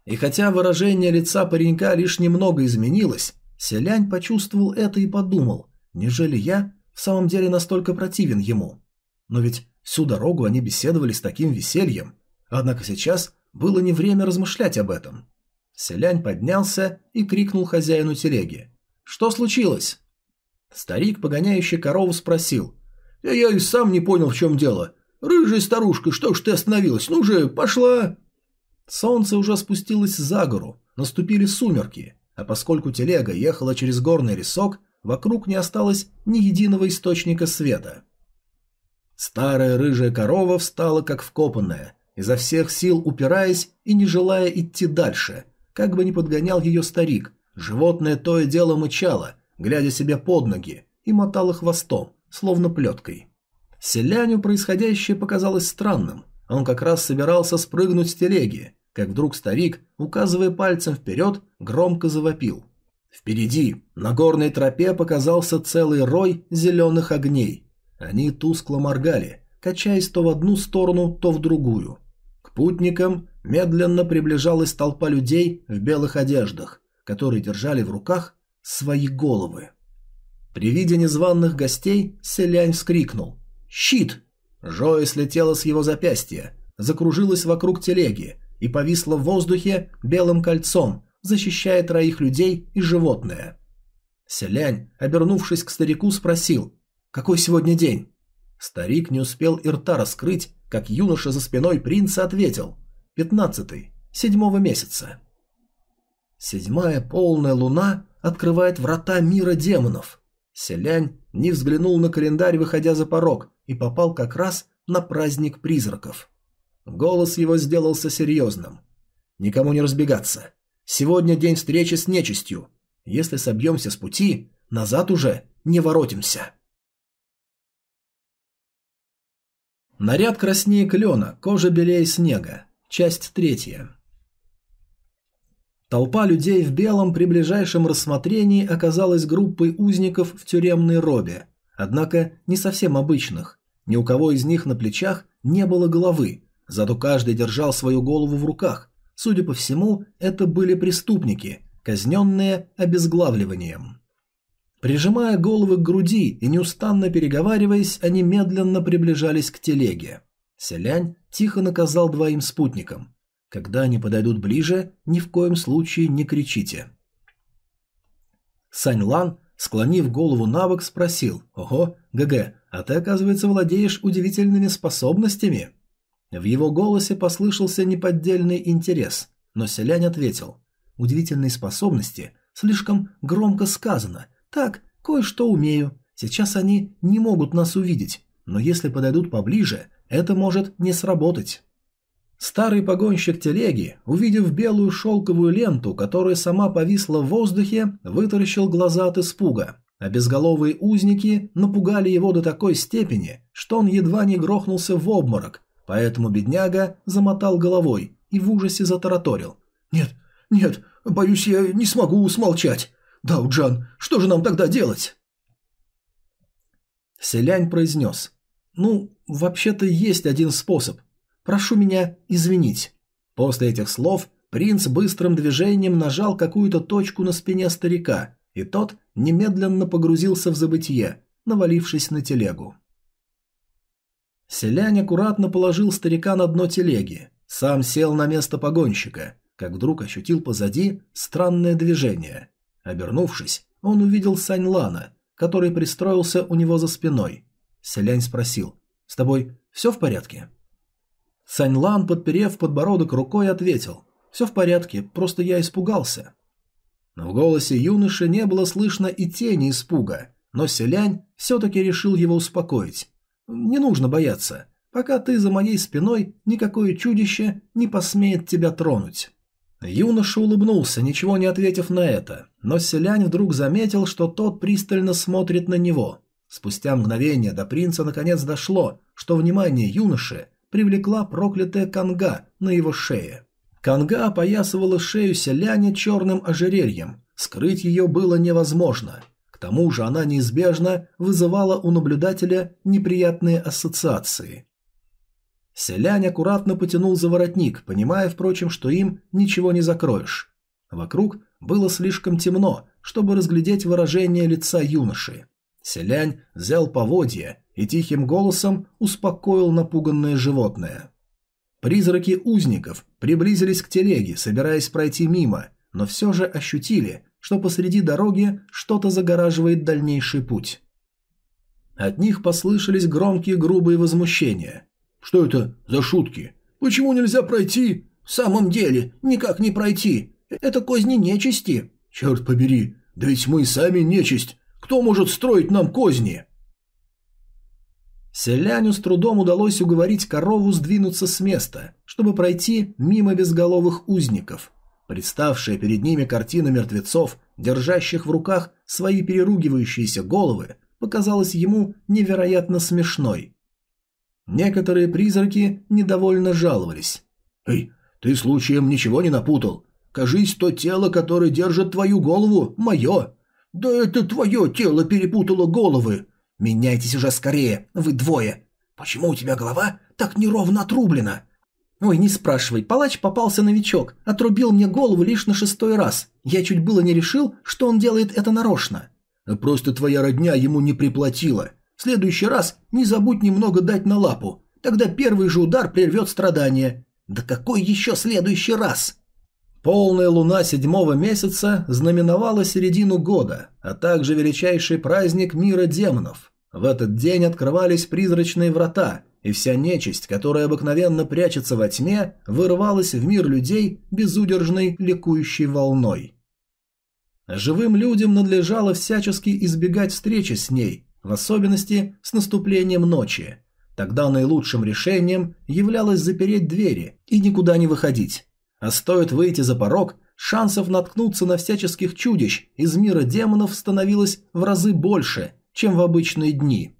И хотя выражение лица паренька лишь немного изменилось, Селянь почувствовал это и подумал, нежели я в самом деле настолько противен ему. Но ведь Всю дорогу они беседовали с таким весельем, однако сейчас было не время размышлять об этом. Селянь поднялся и крикнул хозяину телеги. «Что случилось?» Старик, погоняющий корову, спросил. «Я, я и сам не понял, в чем дело. Рыжая старушка, что ж ты остановилась? Ну же, пошла!» Солнце уже спустилось за гору, наступили сумерки, а поскольку телега ехала через горный лесок, вокруг не осталось ни единого источника света. Старая рыжая корова встала как вкопанная, изо всех сил упираясь и не желая идти дальше. Как бы ни подгонял ее старик, животное то и дело мычало, глядя себе под ноги, и мотало хвостом, словно плеткой. Селяню происходящее показалось странным. Он как раз собирался спрыгнуть с телеги, как вдруг старик, указывая пальцем вперед, громко завопил. Впереди, на горной тропе, показался целый рой зеленых огней. Они тускло моргали, качаясь то в одну сторону, то в другую. К путникам медленно приближалась толпа людей в белых одеждах, которые держали в руках свои головы. При виде незваных гостей Селянь вскрикнул «Щит!». Жоя слетела с его запястья, закружилась вокруг телеги и повисла в воздухе белым кольцом, защищая троих людей и животное. Селянь, обернувшись к старику, спросил какой сегодня день?» Старик не успел и рта раскрыть, как юноша за спиной принца ответил. «Пятнадцатый, седьмого месяца». Седьмая полная луна открывает врата мира демонов. Селянь не взглянул на календарь, выходя за порог, и попал как раз на праздник призраков. Голос его сделался серьезным. «Никому не разбегаться. Сегодня день встречи с нечистью. Если собьемся с пути, назад уже не воротимся». Наряд краснее клена, кожа белее снега. Часть третья. Толпа людей в белом при ближайшем рассмотрении оказалась группой узников в тюремной робе, однако не совсем обычных. Ни у кого из них на плечах не было головы, зато каждый держал свою голову в руках. Судя по всему, это были преступники, казненные обезглавливанием. Прижимая головы к груди и неустанно переговариваясь, они медленно приближались к телеге. Селянь тихо наказал двоим спутникам. Когда они подойдут ближе, ни в коем случае не кричите. Сань Лан, склонив голову на бок, спросил, «Ого, ГГ, а ты, оказывается, владеешь удивительными способностями?» В его голосе послышался неподдельный интерес, но селянь ответил, «Удивительные способности слишком громко сказано, так, кое-что умею. Сейчас они не могут нас увидеть, но если подойдут поближе, это может не сработать. Старый погонщик телеги, увидев белую шелковую ленту, которая сама повисла в воздухе, вытаращил глаза от испуга, а безголовые узники напугали его до такой степени, что он едва не грохнулся в обморок, поэтому бедняга замотал головой и в ужасе затараторил. «Нет, нет, боюсь, я не смогу смолчать. «Дауджан, что же нам тогда делать?» Селянь произнес. Ну, вообще-то есть один способ. Прошу меня извинить. После этих слов принц быстрым движением нажал какую-то точку на спине старика, и тот немедленно погрузился в забытье, навалившись на телегу. Селянь аккуратно положил старика на дно телеги, сам сел на место погонщика, как вдруг ощутил позади странное движение. Обернувшись, он увидел Сань Лана, который пристроился у него за спиной. Селянь спросил, «С тобой все в порядке?» Сань Лан, подперев подбородок рукой, ответил, «Все в порядке, просто я испугался». Но в голосе юноши не было слышно и тени испуга, но Селянь все-таки решил его успокоить. «Не нужно бояться. Пока ты за моей спиной, никакое чудище не посмеет тебя тронуть». Юноша улыбнулся, ничего не ответив на это, но Селянь вдруг заметил, что тот пристально смотрит на него. Спустя мгновение до принца наконец дошло, что внимание юноши привлекла проклятая канга на его шее. Канга опоясывала шею селяня черным ожерельем, скрыть ее было невозможно. К тому же она неизбежно вызывала у наблюдателя неприятные ассоциации. Селянь аккуратно потянул за воротник, понимая, впрочем, что им ничего не закроешь. Вокруг было слишком темно, чтобы разглядеть выражение лица юноши. Селянь взял поводья и тихим голосом успокоил напуганное животное. Призраки узников приблизились к телеге, собираясь пройти мимо, но все же ощутили, что посреди дороги что-то загораживает дальнейший путь. От них послышались громкие грубые возмущения. «Что это за шутки? Почему нельзя пройти?» «В самом деле, никак не пройти. Это козни нечисти». «Черт побери, да ведь мы сами нечисть. Кто может строить нам козни?» Селяню с трудом удалось уговорить корову сдвинуться с места, чтобы пройти мимо безголовых узников. Представшая перед ними картина мертвецов, держащих в руках свои переругивающиеся головы, показалась ему невероятно смешной. Некоторые призраки недовольно жаловались. «Эй, ты случаем ничего не напутал? Кажись, то тело, которое держит твою голову, мое!» «Да это твое тело перепутало головы!» «Меняйтесь уже скорее, вы двое!» «Почему у тебя голова так неровно отрублена?» «Ой, не спрашивай, палач попался новичок, отрубил мне голову лишь на шестой раз. Я чуть было не решил, что он делает это нарочно». «Просто твоя родня ему не приплатила. Следующий раз не забудь немного дать на лапу, тогда первый же удар прервет страдания». «Да какой еще следующий раз?» Полная луна седьмого месяца знаменовала середину года, а также величайший праздник мира демонов. В этот день открывались призрачные врата, и вся нечисть, которая обыкновенно прячется во тьме, вырывалась в мир людей безудержной ликующей волной. Живым людям надлежало всячески избегать встречи с ней, в особенности с наступлением ночи. Тогда наилучшим решением являлось запереть двери и никуда не выходить. А стоит выйти за порог, шансов наткнуться на всяческих чудищ из мира демонов становилось в разы больше – чем в обычные дни.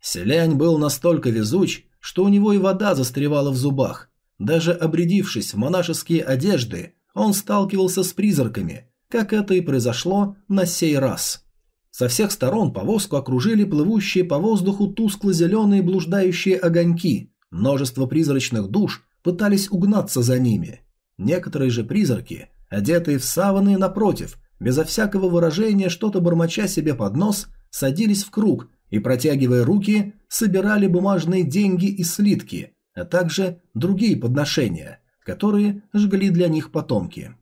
Селянь был настолько везуч, что у него и вода застревала в зубах. Даже обрядившись в монашеские одежды, он сталкивался с призраками, как это и произошло на сей раз. Со всех сторон повозку окружили плывущие по воздуху тускло-зеленые блуждающие огоньки. Множество призрачных душ пытались угнаться за ними. Некоторые же призраки, одетые в саваны, напротив, безо всякого выражения что-то бормоча себе под нос, садились в круг и, протягивая руки, собирали бумажные деньги и слитки, а также другие подношения, которые жгли для них потомки.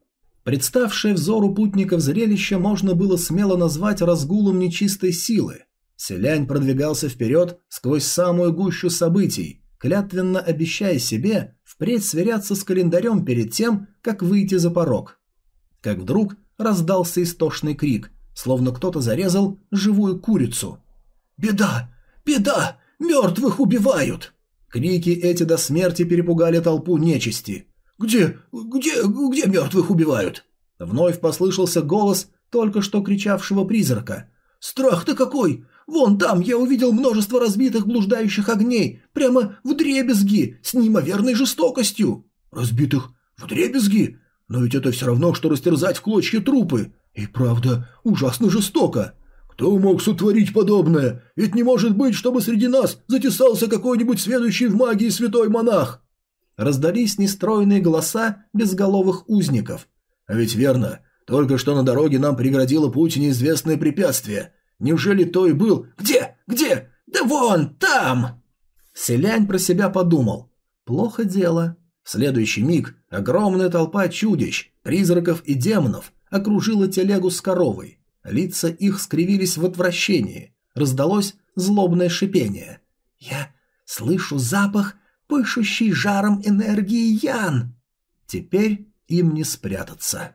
Представшее взору путников зрелище можно было смело назвать разгулом нечистой силы. Селянь продвигался вперед сквозь самую гущу событий, клятвенно обещая себе впредь сверяться с календарем перед тем, как выйти за порог. Как вдруг раздался истошный крик – словно кто-то зарезал живую курицу. «Беда! Беда! Мертвых убивают!» Крики эти до смерти перепугали толпу нечисти. «Где? Где? Где мертвых убивают?» Вновь послышался голос только что кричавшего призрака. «Страх-то какой! Вон там я увидел множество разбитых блуждающих огней, прямо в дребезги, с неимоверной жестокостью!» «Разбитых в дребезги? Но ведь это все равно, что растерзать в клочья трупы. И правда, ужасно жестоко. Кто мог сотворить подобное? Ведь не может быть, чтобы среди нас затесался какой-нибудь следующий в магии святой монах!» Раздались нестройные голоса безголовых узников. «А ведь верно, только что на дороге нам преградило путь неизвестное препятствие. Неужели то и был... Где? Где? Да вон, там!» Селянь про себя подумал. «Плохо дело». В следующий миг огромная толпа чудищ, призраков и демонов окружила телегу с коровой. Лица их скривились в отвращении. Раздалось злобное шипение. «Я слышу запах, пышущий жаром энергии Ян!» Теперь им не спрятаться.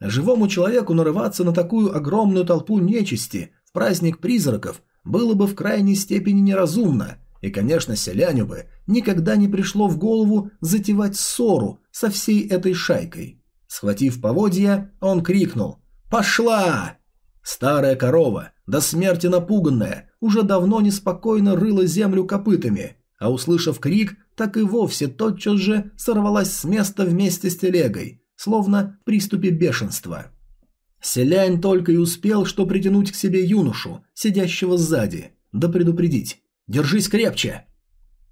Живому человеку нарываться на такую огромную толпу нечисти в праздник призраков было бы в крайней степени неразумно, и, конечно, селяню бы никогда не пришло в голову затевать ссору со всей этой шайкой. Схватив поводья, он крикнул «Пошла!». Старая корова, до смерти напуганная, уже давно неспокойно рыла землю копытами, а услышав крик, так и вовсе тотчас же сорвалась с места вместе с телегой, словно в приступе бешенства. Селянь только и успел, что притянуть к себе юношу, сидящего сзади, да предупредить. «Держись крепче!»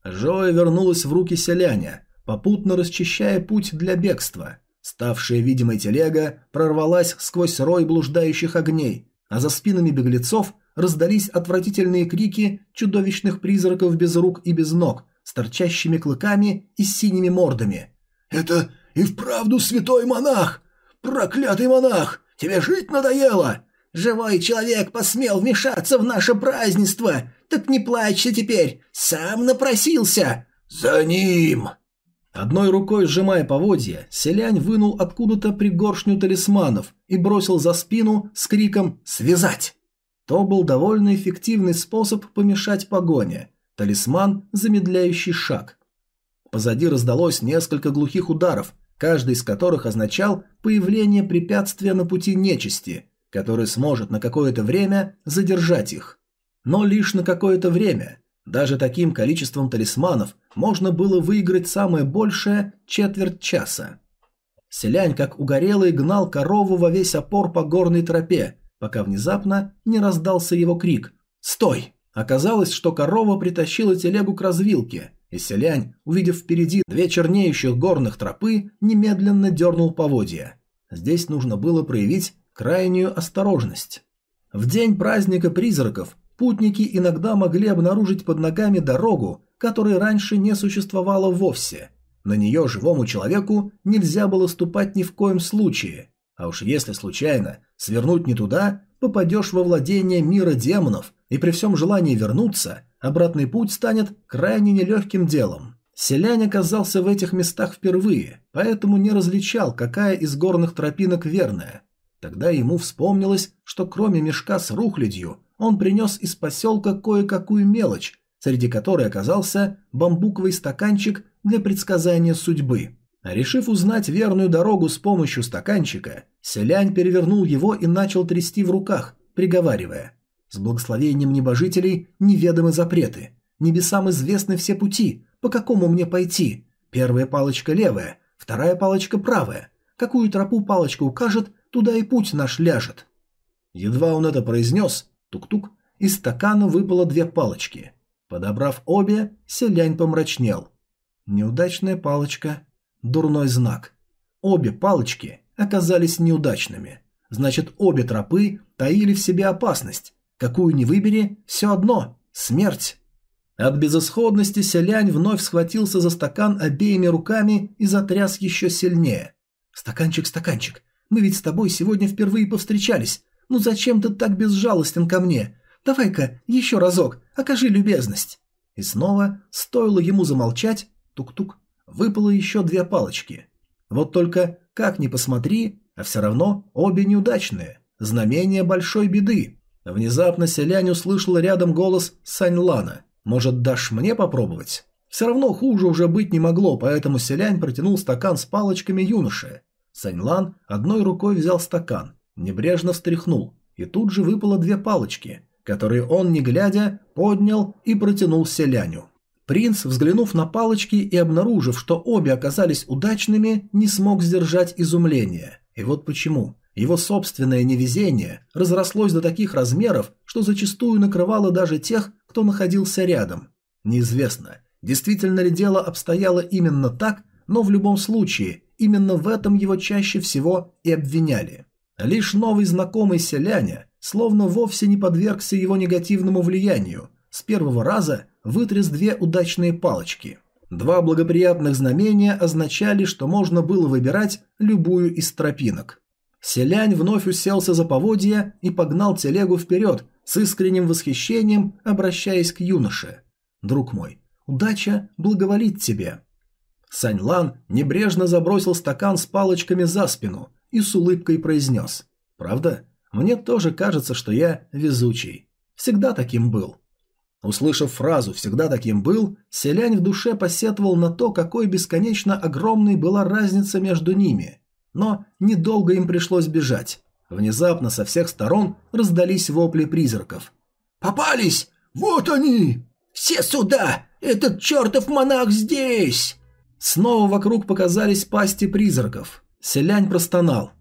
Жоя вернулась в руки селяня, попутно расчищая путь для бегства. Ставшая видимой телега прорвалась сквозь рой блуждающих огней, а за спинами беглецов раздались отвратительные крики чудовищных призраков без рук и без ног, с торчащими клыками и синими мордами. «Это и вправду святой монах! Проклятый монах! Тебе жить надоело? Живой человек посмел вмешаться в наше празднество! Так не плачься теперь! Сам напросился! За ним!» Одной рукой сжимая поводья, селянь вынул откуда-то пригоршню талисманов и бросил за спину с криком «Связать!». То был довольно эффективный способ помешать погоне. Талисман, замедляющий шаг. Позади раздалось несколько глухих ударов, каждый из которых означал появление препятствия на пути нечисти, который сможет на какое-то время задержать их. Но лишь на какое-то время. Даже таким количеством талисманов можно было выиграть самое большее четверть часа. Селянь, как угорелый, гнал корову во весь опор по горной тропе, пока внезапно не раздался его крик «Стой!». Оказалось, что корова притащила телегу к развилке, и селянь, увидев впереди две чернеющих горных тропы, немедленно дернул поводья. Здесь нужно было проявить крайнюю осторожность. В день праздника призраков путники иногда могли обнаружить под ногами дорогу, которой раньше не существовало вовсе. На нее живому человеку нельзя было ступать ни в коем случае, а уж если случайно свернуть не туда, попадешь во владение мира демонов, и при всем желании вернуться, обратный путь станет крайне нелегким делом. Селянь оказался в этих местах впервые, поэтому не различал, какая из горных тропинок верная. Тогда ему вспомнилось, что кроме мешка с рухлядью, он принес из поселка кое-какую мелочь, среди которой оказался бамбуковый стаканчик для предсказания судьбы. Решив узнать верную дорогу с помощью стаканчика, селянь перевернул его и начал трясти в руках, приговаривая с благословением небожителей неведомы запреты. Небесам известны все пути. По какому мне пойти? Первая палочка левая, вторая палочка правая. Какую тропу палочка укажет, туда и путь наш ляжет. Едва он это произнес, тук-тук, из стакана выпало две палочки. Подобрав обе, селянь помрачнел. Неудачная палочка. Дурной знак. Обе палочки оказались неудачными. Значит, обе тропы таили в себе опасность, Какую ни выбери, все одно – смерть. От безысходности селянь вновь схватился за стакан обеими руками и затряс еще сильнее. «Стаканчик, стаканчик, мы ведь с тобой сегодня впервые повстречались. Ну зачем ты так безжалостен ко мне? Давай-ка еще разок, окажи любезность». И снова, стоило ему замолчать, тук-тук, выпало еще две палочки. Вот только, как ни посмотри, а все равно обе неудачные. Знамение большой беды. Внезапно селянь услышал рядом голос Саньлана. «Может, дашь мне попробовать?» Все равно хуже уже быть не могло, поэтому селянь протянул стакан с палочками юноше. Саньлан одной рукой взял стакан, небрежно встряхнул, и тут же выпало две палочки, которые он, не глядя, поднял и протянул селяню. Принц, взглянув на палочки и обнаружив, что обе оказались удачными, не смог сдержать изумление. И вот почему. Его собственное невезение разрослось до таких размеров, что зачастую накрывало даже тех, кто находился рядом. Неизвестно, действительно ли дело обстояло именно так, но в любом случае именно в этом его чаще всего и обвиняли. Лишь новый знакомый селяне словно вовсе не подвергся его негативному влиянию, с первого раза вытряс две удачные палочки. Два благоприятных знамения означали, что можно было выбирать любую из тропинок. Селянь вновь уселся за поводья и погнал телегу вперед, с искренним восхищением обращаясь к юноше. «Друг мой, удача благоволит тебе». Саньлан небрежно забросил стакан с палочками за спину и с улыбкой произнес. «Правда? Мне тоже кажется, что я везучий. Всегда таким был». Услышав фразу «всегда таким был», селянь в душе посетовал на то, какой бесконечно огромной была разница между ними. Но недолго им пришлось бежать. Внезапно со всех сторон раздались вопли призраков. «Попались! Вот они! Все сюда! Этот чертов монах здесь!» Снова вокруг показались пасти призраков. Селянь простонал.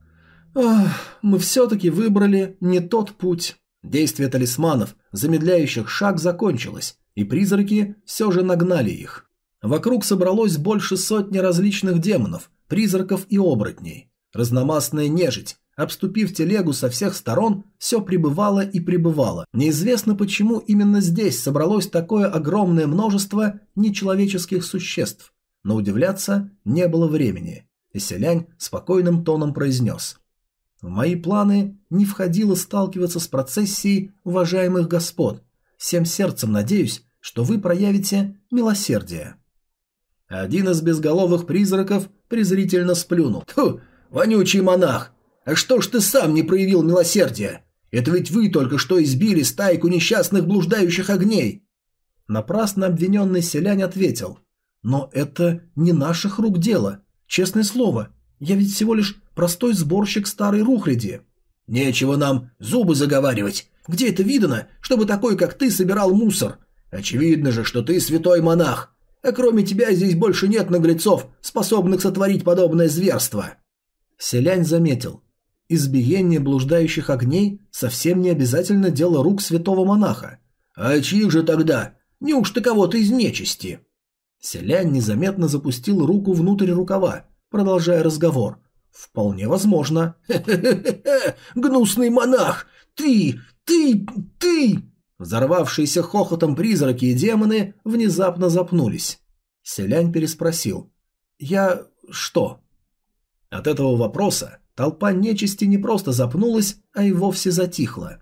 «Ах, мы все-таки выбрали не тот путь». Действие талисманов, замедляющих шаг, закончилось, и призраки все же нагнали их. Вокруг собралось больше сотни различных демонов, призраков и оборотней. Разномастная нежить, обступив телегу со всех сторон, все пребывало и пребывало. Неизвестно почему именно здесь собралось такое огромное множество нечеловеческих существ, но удивляться не было времени. И селянь спокойным тоном произнес. В мои планы не входило сталкиваться с процессией уважаемых господ. Всем сердцем надеюсь, что вы проявите милосердие. Один из безголовых призраков презрительно сплюнул. «Тьфу, вонючий монах! А что ж ты сам не проявил милосердия? Это ведь вы только что избили стайку несчастных блуждающих огней!» Напрасно обвиненный селянь ответил. «Но это не наших рук дело. Честное слово, я ведь всего лишь простой сборщик старой рухляди. Нечего нам зубы заговаривать. Где это видано, чтобы такой, как ты, собирал мусор? Очевидно же, что ты святой монах. А кроме тебя здесь больше нет наглецов, способных сотворить подобное зверство. Селянь заметил. Избиение блуждающих огней совсем не обязательно дело рук святого монаха. А чьих же тогда? Неужто кого-то из нечисти? Селянь незаметно запустил руку внутрь рукава, продолжая разговор. «Вполне возможно». «Хе-хе-хе! Гнусный монах! Ты! Ты! Ты!» Взорвавшиеся хохотом призраки и демоны внезапно запнулись. Селянь переспросил. «Я... что?» От этого вопроса толпа нечисти не просто запнулась, а и вовсе затихла.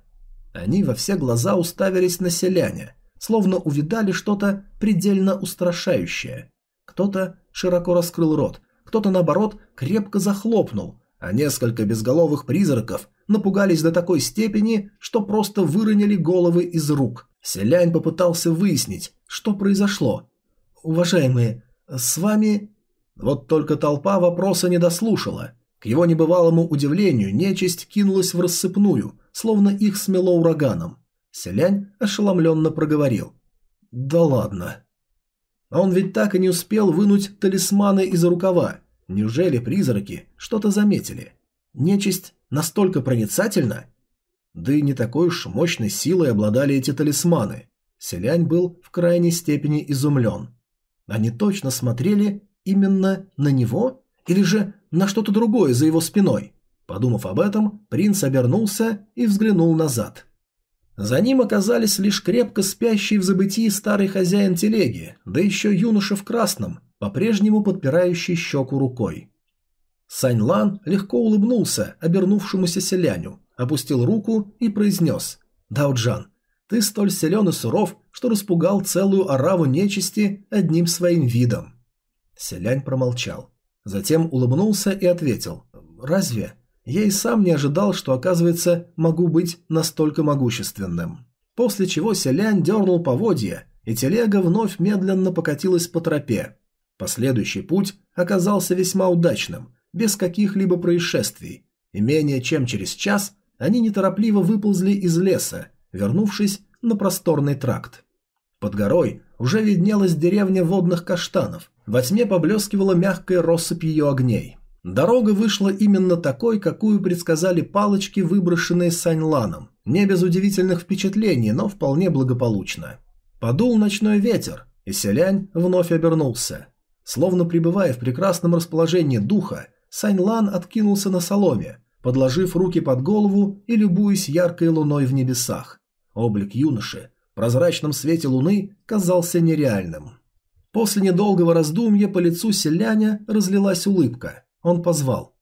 Они во все глаза уставились на селяня, словно увидали что-то предельно устрашающее. Кто-то широко раскрыл рот, кто-то, наоборот, крепко захлопнул, а несколько безголовых призраков напугались до такой степени, что просто выронили головы из рук. Селянь попытался выяснить, что произошло. «Уважаемые, с вами...» Вот только толпа вопроса не дослушала. К его небывалому удивлению, нечисть кинулась в рассыпную, словно их смело ураганом. Селянь ошеломленно проговорил. «Да ладно». Он ведь так и не успел вынуть талисманы из рукава, Неужели призраки что-то заметили? Нечисть настолько проницательна? Да и не такой уж мощной силой обладали эти талисманы. Селянь был в крайней степени изумлен. Они точно смотрели именно на него? Или же на что-то другое за его спиной? Подумав об этом, принц обернулся и взглянул назад. За ним оказались лишь крепко спящий в забытии старый хозяин телеги, да еще юноша в красном, по-прежнему подпирающий щеку рукой. Сань Лан легко улыбнулся обернувшемуся селяню, опустил руку и произнес «Даоджан, ты столь силен и суров, что распугал целую ораву нечисти одним своим видом». Селянь промолчал. Затем улыбнулся и ответил «Разве? Я и сам не ожидал, что, оказывается, могу быть настолько могущественным». После чего селянь дернул поводья, и телега вновь медленно покатилась по тропе, Последующий путь оказался весьма удачным, без каких-либо происшествий, и менее чем через час они неторопливо выползли из леса, вернувшись на просторный тракт. Под горой уже виднелась деревня водных каштанов, во тьме поблескивала мягкая россыпь ее огней. Дорога вышла именно такой, какую предсказали палочки, выброшенные Саньланом. Не без удивительных впечатлений, но вполне благополучно. Подул ночной ветер, и селянь вновь обернулся. Словно пребывая в прекрасном расположении духа, Саньлан откинулся на соломе, подложив руки под голову и любуясь яркой луной в небесах. Облик юноши в прозрачном свете луны казался нереальным. После недолгого раздумья по лицу селяня разлилась улыбка. Он позвал.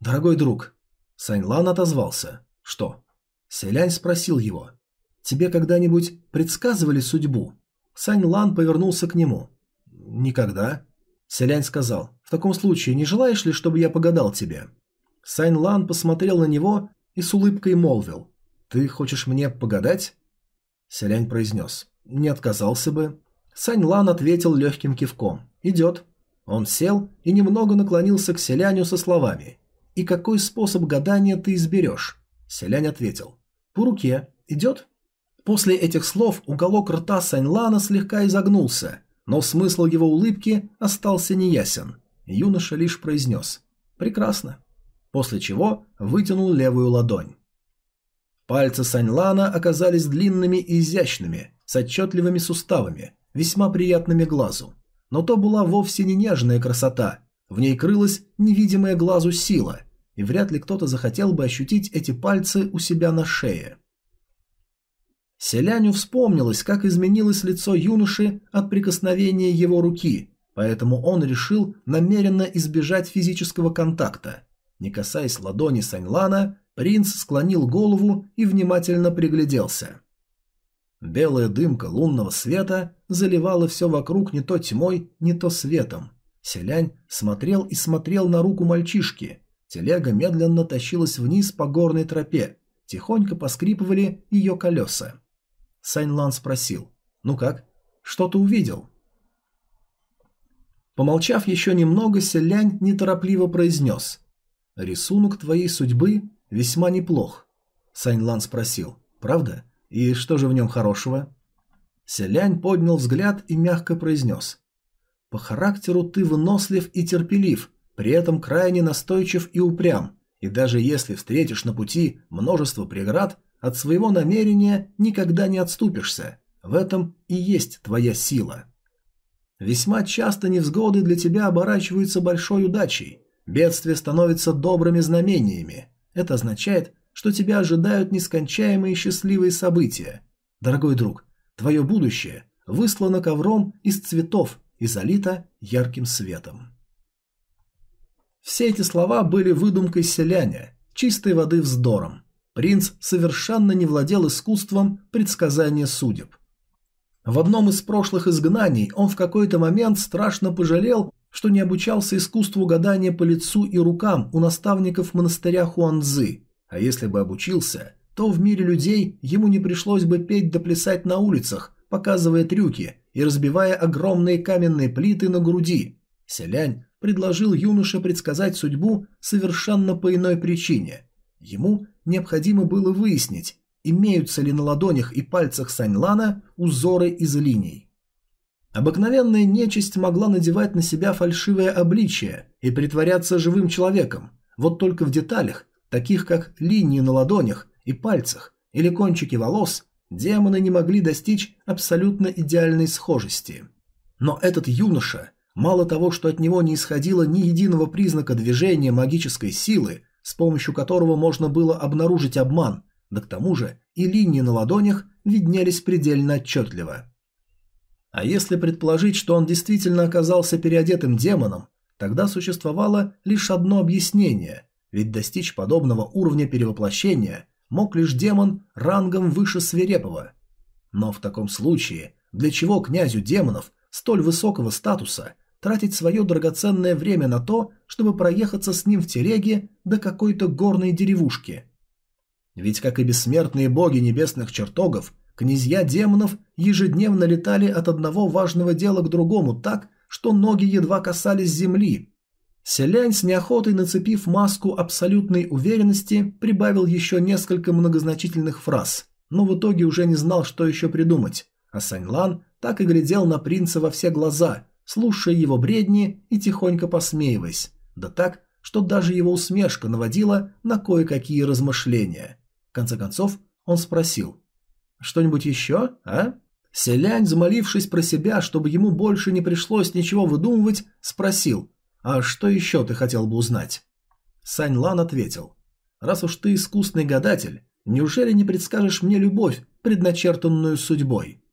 «Дорогой друг». Саньлан отозвался. «Что?» Селянь спросил его. «Тебе когда-нибудь предсказывали судьбу?» Саньлан повернулся к нему. «Никогда». Селянь сказал. «В таком случае, не желаешь ли, чтобы я погадал тебе?» Саньлан посмотрел на него и с улыбкой молвил. «Ты хочешь мне погадать?» Селянь произнес. «Не отказался бы». Саньлан ответил легким кивком. «Идет». Он сел и немного наклонился к селяню со словами «И какой способ гадания ты изберешь?» Селянь ответил «По руке. Идет?» После этих слов уголок рта Саньлана слегка изогнулся, но смысл его улыбки остался неясен. Юноша лишь произнес «Прекрасно», после чего вытянул левую ладонь. Пальцы Саньлана оказались длинными и изящными, с отчетливыми суставами, весьма приятными глазу. Но то была вовсе не нежная красота, в ней крылась невидимая глазу сила, и вряд ли кто-то захотел бы ощутить эти пальцы у себя на шее. Селяню вспомнилось, как изменилось лицо юноши от прикосновения его руки, поэтому он решил намеренно избежать физического контакта. Не касаясь ладони Саньлана, принц склонил голову и внимательно пригляделся. Белая дымка лунного света заливала все вокруг не то тьмой, не то светом. Селянь смотрел и смотрел на руку мальчишки. Телега медленно тащилась вниз по горной тропе. Тихонько поскрипывали ее колеса. Саньлан спросил. «Ну как? Что ты увидел?» Помолчав еще немного, Селянь неторопливо произнес. «Рисунок твоей судьбы весьма неплох». Саньлан спросил. «Правда? И что же в нем хорошего? Селянь поднял взгляд и мягко произнес. По характеру ты вынослив и терпелив, при этом крайне настойчив и упрям, и даже если встретишь на пути множество преград, от своего намерения никогда не отступишься. В этом и есть твоя сила. Весьма часто невзгоды для тебя оборачиваются большой удачей. Бедствия становятся добрыми знамениями. Это означает, что тебя ожидают нескончаемые счастливые события. Дорогой друг, твое будущее выслано ковром из цветов и залито ярким светом. Все эти слова были выдумкой селяня, чистой воды вздором. Принц совершенно не владел искусством предсказания судеб. В одном из прошлых изгнаний он в какой-то момент страшно пожалел, что не обучался искусству гадания по лицу и рукам у наставников монастыря Хуанцзы, а если бы обучился, то в мире людей ему не пришлось бы петь да плясать на улицах, показывая трюки и разбивая огромные каменные плиты на груди. Селянь предложил юноше предсказать судьбу совершенно по иной причине. Ему необходимо было выяснить, имеются ли на ладонях и пальцах Саньлана узоры из линий. Обыкновенная нечисть могла надевать на себя фальшивое обличие и притворяться живым человеком, вот только в деталях таких как линии на ладонях и пальцах или кончики волос, демоны не могли достичь абсолютно идеальной схожести. Но этот юноша, мало того, что от него не исходило ни единого признака движения магической силы, с помощью которого можно было обнаружить обман, да к тому же и линии на ладонях виднелись предельно отчетливо. А если предположить, что он действительно оказался переодетым демоном, тогда существовало лишь одно объяснение, ведь достичь подобного уровня перевоплощения мог лишь демон рангом выше свирепого. Но в таком случае, для чего князю демонов столь высокого статуса тратить свое драгоценное время на то, чтобы проехаться с ним в телеге до какой-то горной деревушки? Ведь, как и бессмертные боги небесных чертогов, князья демонов ежедневно летали от одного важного дела к другому так, что ноги едва касались земли, Селянь с неохотой нацепив маску абсолютной уверенности, прибавил еще несколько многозначительных фраз, но в итоге уже не знал, что еще придумать, а Саньлан так и глядел на принца во все глаза, слушая его бредни и тихонько посмеиваясь, да так, что даже его усмешка наводила на кое-какие размышления. В конце концов, он спросил. «Что-нибудь еще, а?» Селянь, замолившись про себя, чтобы ему больше не пришлось ничего выдумывать, спросил. «А что еще ты хотел бы узнать?» Сань Лан ответил. «Раз уж ты искусный гадатель, неужели не предскажешь мне любовь, предначертанную судьбой?»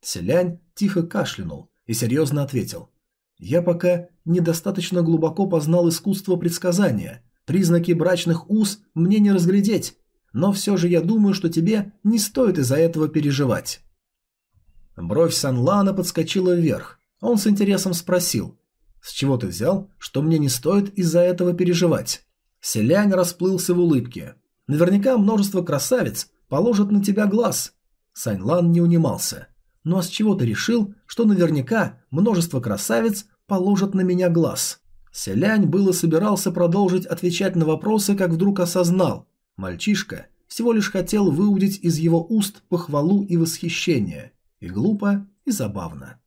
Селянь тихо кашлянул и серьезно ответил. «Я пока недостаточно глубоко познал искусство предсказания. Признаки брачных уз мне не разглядеть, но все же я думаю, что тебе не стоит из-за этого переживать». Бровь Санлана подскочила вверх. Он с интересом спросил. «С чего ты взял, что мне не стоит из-за этого переживать?» Селянь расплылся в улыбке. «Наверняка множество красавиц положат на тебя глаз». Саньлан не унимался. «Ну а с чего ты решил, что наверняка множество красавиц положат на меня глаз?» Селянь было собирался продолжить отвечать на вопросы, как вдруг осознал. Мальчишка всего лишь хотел выудить из его уст похвалу и восхищение. И глупо, и забавно.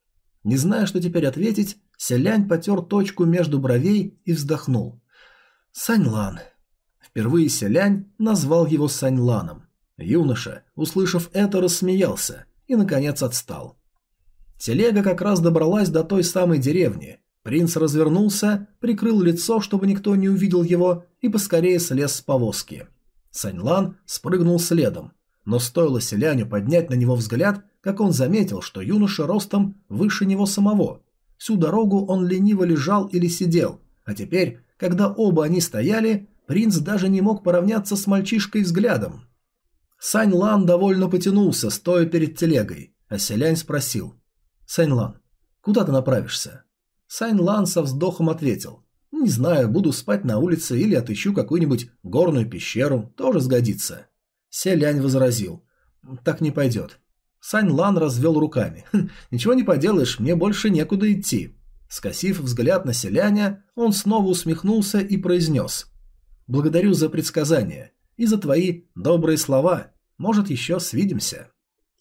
Не зная, что теперь ответить, Селянь потер точку между бровей и вздохнул. «Саньлан». Впервые Селянь назвал его Саньланом. Юноша, услышав это, рассмеялся и, наконец, отстал. Телега как раз добралась до той самой деревни. Принц развернулся, прикрыл лицо, чтобы никто не увидел его, и поскорее слез с повозки. Саньлан спрыгнул следом, но стоило селяню поднять на него взгляд, как он заметил, что юноша ростом выше него самого. Всю дорогу он лениво лежал или сидел, а теперь, когда оба они стояли, принц даже не мог поравняться с мальчишкой взглядом. Сань Лан довольно потянулся, стоя перед телегой, а селянь спросил. «Сань Лан, куда ты направишься?» Сань Лан со вздохом ответил. «Не знаю, буду спать на улице или отыщу какую-нибудь горную пещеру, тоже сгодится». Селянь возразил. «Так не пойдет. Сань Лан развел руками. «Хм, «Ничего не поделаешь, мне больше некуда идти». Скосив взгляд на селяня, он снова усмехнулся и произнес. «Благодарю за предсказание и за твои добрые слова. Может, еще свидимся».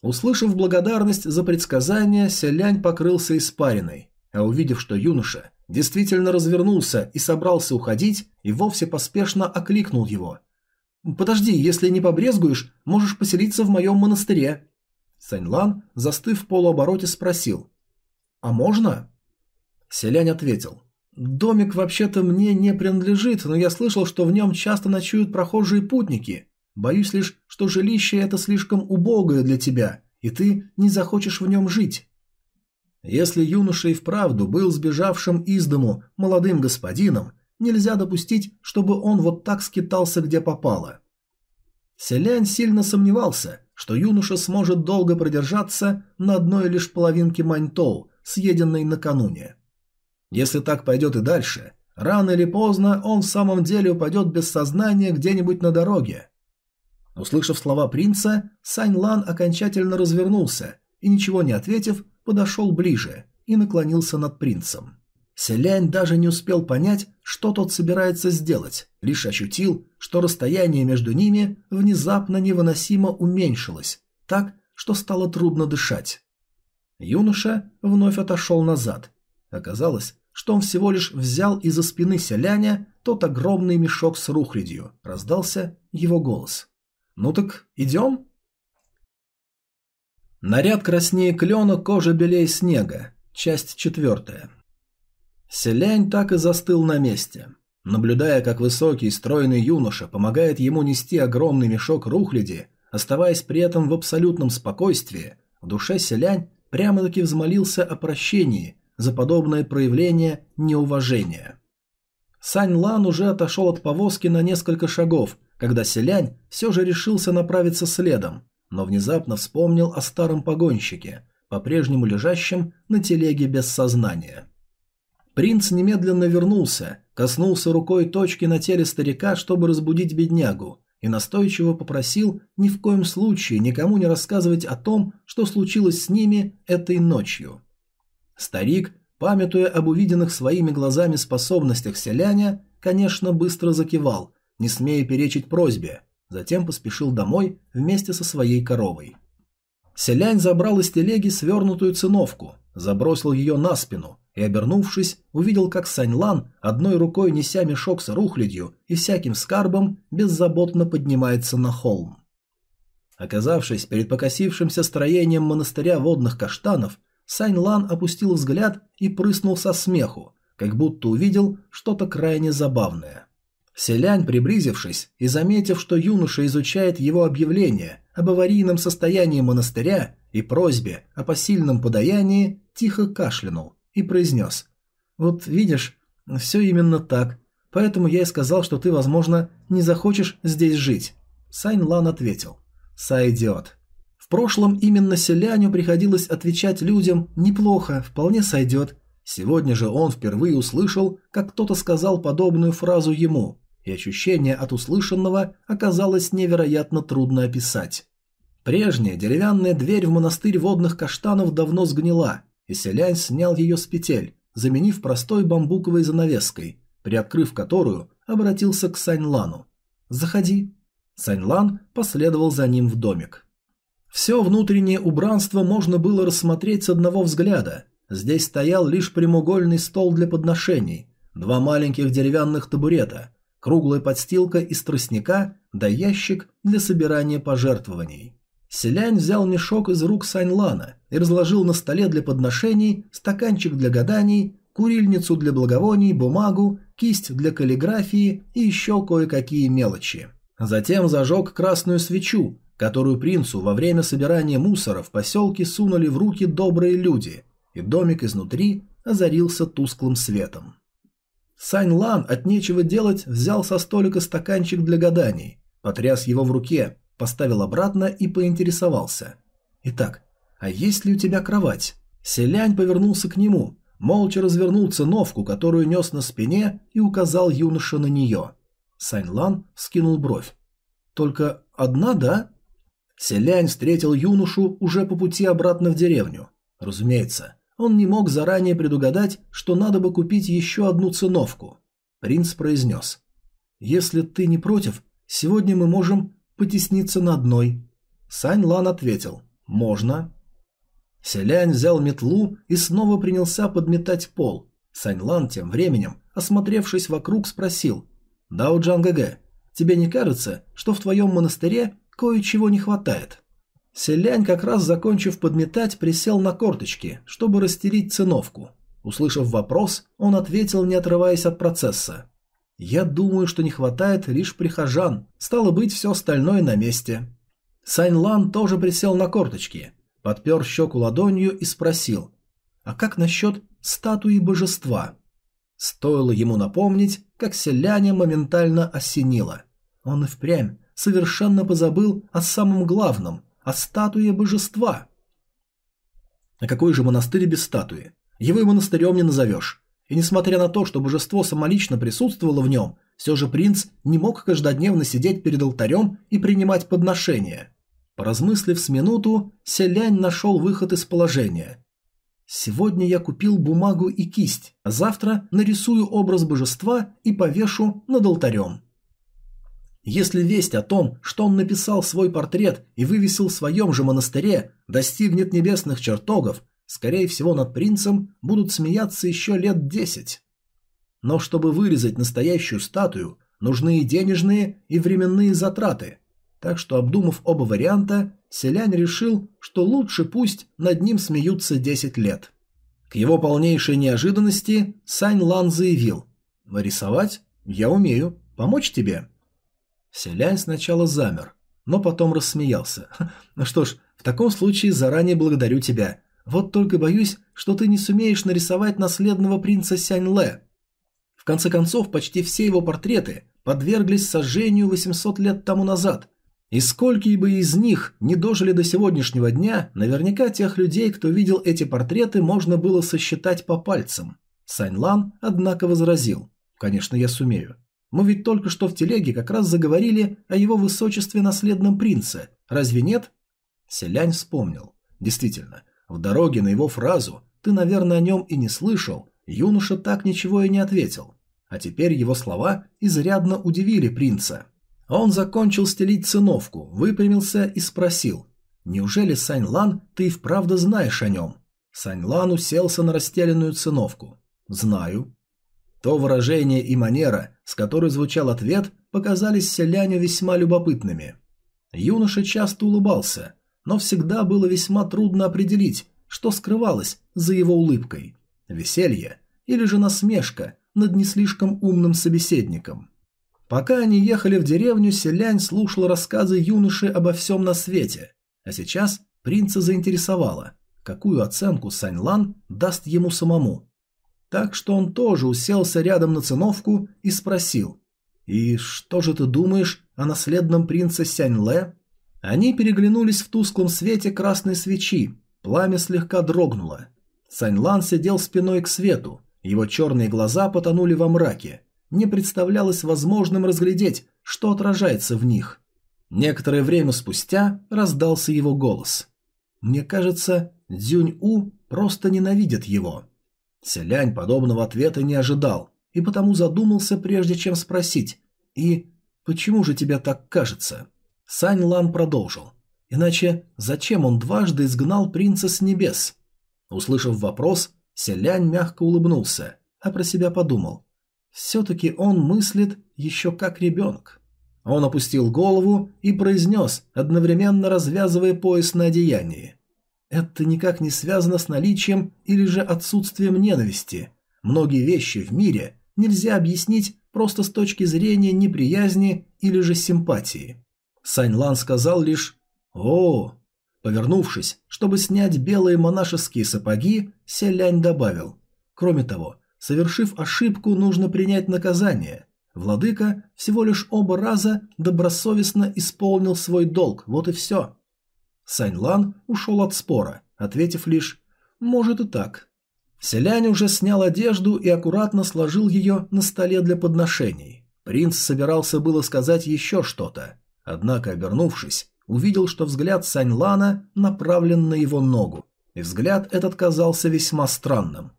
Услышав благодарность за предсказание, селянь покрылся испариной, а увидев, что юноша действительно развернулся и собрался уходить, и вовсе поспешно окликнул его. «Подожди, если не побрезгуешь, можешь поселиться в моем монастыре». Саньлан, застыв в полуобороте, спросил. «А можно?» Селянь ответил. «Домик вообще-то мне не принадлежит, но я слышал, что в нем часто ночуют прохожие путники. Боюсь лишь, что жилище это слишком убогое для тебя, и ты не захочешь в нем жить». Если юноша и вправду был сбежавшим из дому молодым господином, нельзя допустить, чтобы он вот так скитался где попало. Селянь сильно сомневался, что юноша сможет долго продержаться на одной лишь половинке маньтоу, съеденной накануне. Если так пойдет и дальше, рано или поздно он в самом деле упадет без сознания где-нибудь на дороге. Услышав слова принца, Сань Лан окончательно развернулся и, ничего не ответив, подошел ближе и наклонился над принцем. Селянь даже не успел понять, что тот собирается сделать, лишь ощутил, что расстояние между ними внезапно невыносимо уменьшилось, так, что стало трудно дышать. Юноша вновь отошел назад. Оказалось, что он всего лишь взял из-за спины селяня тот огромный мешок с рухлядью. Раздался его голос. «Ну так идем?» Наряд краснее клена, кожа белее снега. Часть четвертая. Селянь так и застыл на месте. Наблюдая, как высокий, стройный юноша помогает ему нести огромный мешок рухляди, оставаясь при этом в абсолютном спокойствии, в душе селянь прямо-таки взмолился о прощении за подобное проявление неуважения. Сань Лан уже отошел от повозки на несколько шагов, когда селянь все же решился направиться следом, но внезапно вспомнил о старом погонщике, по-прежнему лежащем на телеге без сознания. Принц немедленно вернулся, коснулся рукой точки на теле старика, чтобы разбудить беднягу, и настойчиво попросил ни в коем случае никому не рассказывать о том, что случилось с ними этой ночью. Старик, памятуя об увиденных своими глазами способностях селяня, конечно, быстро закивал, не смея перечить просьбе, затем поспешил домой вместе со своей коровой. Селянь забрал из телеги свернутую циновку, забросил ее на спину, и, обернувшись, увидел, как Сань Лан, одной рукой неся мешок с рухлядью и всяким скарбом, беззаботно поднимается на холм. Оказавшись перед покосившимся строением монастыря водных каштанов, Сань Лан опустил взгляд и прыснул со смеху, как будто увидел что-то крайне забавное. Селянь, приблизившись и заметив, что юноша изучает его объявление об аварийном состоянии монастыря и просьбе о посильном подаянии, тихо кашлянул и произнес. «Вот видишь, все именно так, поэтому я и сказал, что ты, возможно, не захочешь здесь жить». Сайн Лан ответил. «Сойдет». В прошлом именно селяню приходилось отвечать людям «неплохо, вполне сойдет». Сегодня же он впервые услышал, как кто-то сказал подобную фразу ему, и ощущение от услышанного оказалось невероятно трудно описать. Прежняя деревянная дверь в монастырь водных каштанов давно сгнила, и селянь снял ее с петель, заменив простой бамбуковой занавеской, приоткрыв которую, обратился к Саньлану. «Заходи». Саньлан последовал за ним в домик. Все внутреннее убранство можно было рассмотреть с одного взгляда. Здесь стоял лишь прямоугольный стол для подношений, два маленьких деревянных табурета, круглая подстилка из тростника да ящик для собирания пожертвований. Селянь взял мешок из рук Саньлана и разложил на столе для подношений стаканчик для гаданий, курильницу для благовоний, бумагу, кисть для каллиграфии и еще кое-какие мелочи. Затем зажег красную свечу, которую принцу во время собирания мусора в поселке сунули в руки добрые люди, и домик изнутри озарился тусклым светом. Сань Лан от нечего делать взял со столика стаканчик для гаданий, потряс его в руке, поставил обратно и поинтересовался. «Итак, а есть ли у тебя кровать?» Селянь повернулся к нему, молча развернул циновку, которую нес на спине, и указал юноше на нее. Сань Лан скинул бровь. «Только одна, да?» Селянь встретил юношу уже по пути обратно в деревню. Разумеется, он не мог заранее предугадать, что надо бы купить еще одну циновку. Принц произнес. «Если ты не против, сегодня мы можем потесниться на одной». Сань Лан ответил. «Можно». Селянь взял метлу и снова принялся подметать пол. Сань Лан тем временем, осмотревшись вокруг, спросил. «Дао Джан ГГ, тебе не кажется, что в твоем монастыре кое-чего не хватает?» Селянь, как раз закончив подметать, присел на корточки, чтобы растереть циновку. Услышав вопрос, он ответил, не отрываясь от процесса. «Я думаю, что не хватает лишь прихожан. Стало быть, все остальное на месте». Лан тоже присел на корточки, подпер щеку ладонью и спросил. «А как насчет статуи божества?» Стоило ему напомнить, как селяне моментально осенило. Он и впрямь совершенно позабыл о самом главном – а статуя божества. А какой же монастырь без статуи? Его и монастырем не назовешь. И несмотря на то, что божество самолично присутствовало в нем, все же принц не мог каждодневно сидеть перед алтарем и принимать подношения. Поразмыслив с минуту, Селянь нашел выход из положения. «Сегодня я купил бумагу и кисть, а завтра нарисую образ божества и повешу над алтарем». Если весть о том, что он написал свой портрет и вывесил в своем же монастыре, достигнет небесных чертогов, скорее всего над принцем будут смеяться еще лет десять. Но чтобы вырезать настоящую статую, нужны и денежные, и временные затраты. Так что, обдумав оба варианта, селянь решил, что лучше пусть над ним смеются десять лет. К его полнейшей неожиданности Сань Лан заявил «Рисовать? Я умею. Помочь тебе?» Селянь сначала замер, но потом рассмеялся. «Ну что ж, в таком случае заранее благодарю тебя. Вот только боюсь, что ты не сумеешь нарисовать наследного принца Сянь-Ле». В конце концов, почти все его портреты подверглись сожжению 800 лет тому назад. И сколько бы из них не дожили до сегодняшнего дня, наверняка тех людей, кто видел эти портреты, можно было сосчитать по пальцам. Сань Лан, однако, возразил. «Конечно, я сумею. Мы ведь только что в телеге как раз заговорили о его высочестве наследном принце. Разве нет? Селянь вспомнил. Действительно, в дороге на его фразу «ты, наверное, о нем и не слышал», юноша так ничего и не ответил. А теперь его слова изрядно удивили принца. Он закончил стелить циновку, выпрямился и спросил. «Неужели, Сань Лан, ты и вправду знаешь о нем?» Сань Лан уселся на расстеленную циновку. «Знаю». То выражение и манера, с которой звучал ответ, показались селяню весьма любопытными. Юноша часто улыбался, но всегда было весьма трудно определить, что скрывалось за его улыбкой – веселье или же насмешка над не слишком умным собеседником. Пока они ехали в деревню, селянь слушал рассказы юноши обо всем на свете, а сейчас принца заинтересовало, какую оценку Сань Лан даст ему самому. Так что он тоже уселся рядом на циновку и спросил, «И что же ты думаешь о наследном принце Сянь Лэ?» Они переглянулись в тусклом свете красной свечи, пламя слегка дрогнуло. Сань Лан сидел спиной к свету, его черные глаза потонули во мраке. Не представлялось возможным разглядеть, что отражается в них. Некоторое время спустя раздался его голос. «Мне кажется, Дзюнь-У просто ненавидит его». Селянь подобного ответа не ожидал, и потому задумался, прежде чем спросить. «И почему же тебе так кажется?» Сань Лан продолжил. «Иначе зачем он дважды изгнал принца с небес?» Услышав вопрос, Селянь мягко улыбнулся, а про себя подумал. Все-таки он мыслит еще как ребенок. Он опустил голову и произнес, одновременно развязывая пояс на одеянии. Это никак не связано с наличием или же отсутствием ненависти. Многие вещи в мире нельзя объяснить просто с точки зрения неприязни или же симпатии. Сань Лан сказал лишь «О, Повернувшись, чтобы снять белые монашеские сапоги, Селянь добавил. Кроме того, совершив ошибку, нужно принять наказание. Владыка всего лишь оба раза добросовестно исполнил свой долг, вот и все. Сань Лан ушел от спора, ответив лишь «может и так». Селянь уже снял одежду и аккуратно сложил ее на столе для подношений. Принц собирался было сказать еще что-то, однако, обернувшись, увидел, что взгляд Саньлана направлен на его ногу, и взгляд этот казался весьма странным.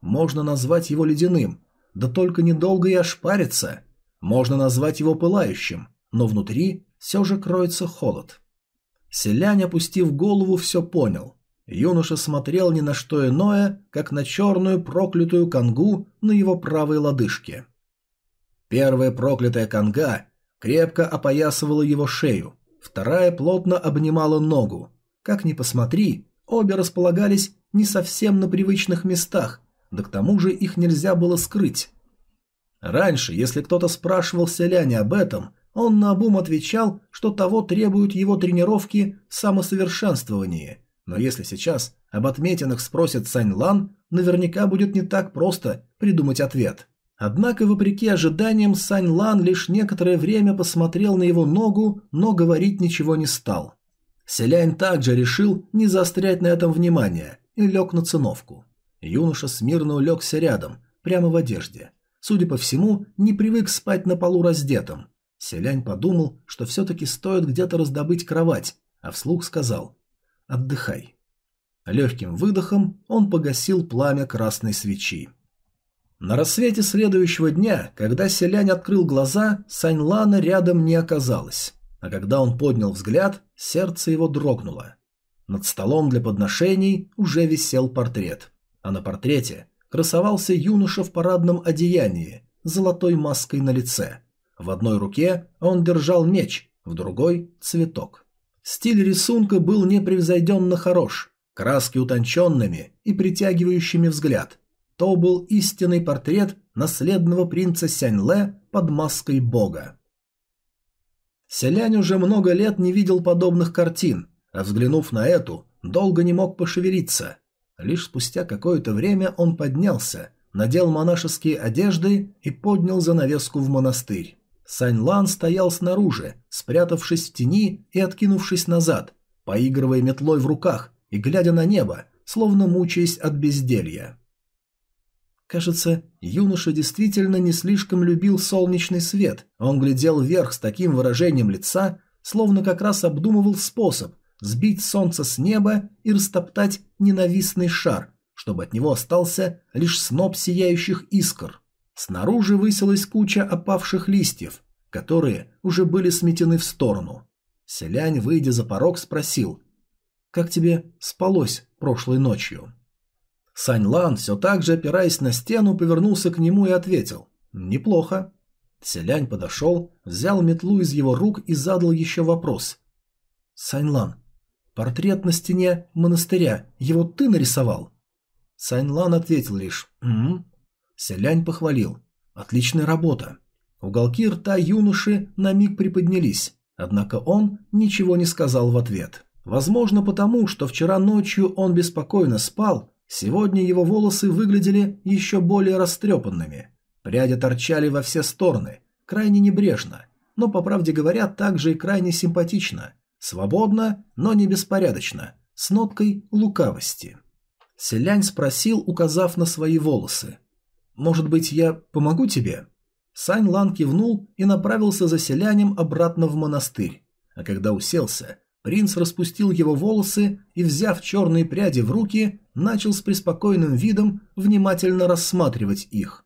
Можно назвать его ледяным, да только недолго и ошпарится. Можно назвать его пылающим, но внутри все же кроется холод. Селянь, опустив голову, все понял. Юноша смотрел ни на что иное, как на черную проклятую конгу на его правой лодыжке. Первая проклятая конга крепко опоясывала его шею, вторая плотно обнимала ногу. Как ни посмотри, обе располагались не совсем на привычных местах, да к тому же их нельзя было скрыть. Раньше, если кто-то спрашивал селяне об этом, он наобум отвечал, что того требуют его тренировки в самосовершенствовании. Но если сейчас об отметинах спросит Сань Лан, наверняка будет не так просто придумать ответ. Однако, вопреки ожиданиям, Сань Лан лишь некоторое время посмотрел на его ногу, но говорить ничего не стал. Селянь также решил не заострять на этом внимание и лег на циновку. Юноша смирно улегся рядом, прямо в одежде. Судя по всему, не привык спать на полу раздетым. Селянь подумал, что все-таки стоит где-то раздобыть кровать, а вслух сказал «Отдыхай». Легким выдохом он погасил пламя красной свечи. На рассвете следующего дня, когда селянь открыл глаза, Саньлана рядом не оказалось, а когда он поднял взгляд, сердце его дрогнуло. Над столом для подношений уже висел портрет, а на портрете красовался юноша в парадном одеянии, золотой маской на лице. В одной руке он держал меч, в другой – цветок. Стиль рисунка был непревзойденно хорош, краски утонченными и притягивающими взгляд – то был истинный портрет наследного принца Сяньле под маской бога. Селянь уже много лет не видел подобных картин, а взглянув на эту, долго не мог пошевелиться. Лишь спустя какое-то время он поднялся, надел монашеские одежды и поднял занавеску в монастырь. Сань Лан стоял снаружи, спрятавшись в тени и откинувшись назад, поигрывая метлой в руках и глядя на небо, словно мучаясь от безделья. Кажется, юноша действительно не слишком любил солнечный свет. Он глядел вверх с таким выражением лица, словно как раз обдумывал способ сбить солнце с неба и растоптать ненавистный шар, чтобы от него остался лишь сноп сияющих искр. Снаружи высилась куча опавших листьев, которые уже были сметены в сторону. Селянь, выйдя за порог, спросил, «Как тебе спалось прошлой ночью?» Сань Лан, все так же опираясь на стену, повернулся к нему и ответил «Неплохо». Селянь подошел, взял метлу из его рук и задал еще вопрос. «Сань Лан, портрет на стене монастыря, его ты нарисовал?» Сань Лан ответил лишь «М-м». Селянь похвалил. «Отличная работа». Уголки рта юноши на миг приподнялись, однако он ничего не сказал в ответ. Возможно потому, что вчера ночью он беспокойно спал, сегодня его волосы выглядели еще более растрепанными. Пряди торчали во все стороны, крайне небрежно, но, по правде говоря, также и крайне симпатично. Свободно, но не беспорядочно, с ноткой лукавости. Селянь спросил, указав на свои волосы. «Может быть, я помогу тебе?» Сань Лан кивнул и направился за селянем обратно в монастырь. А когда уселся, принц распустил его волосы и, взяв черные пряди в руки, начал с преспокойным видом внимательно рассматривать их.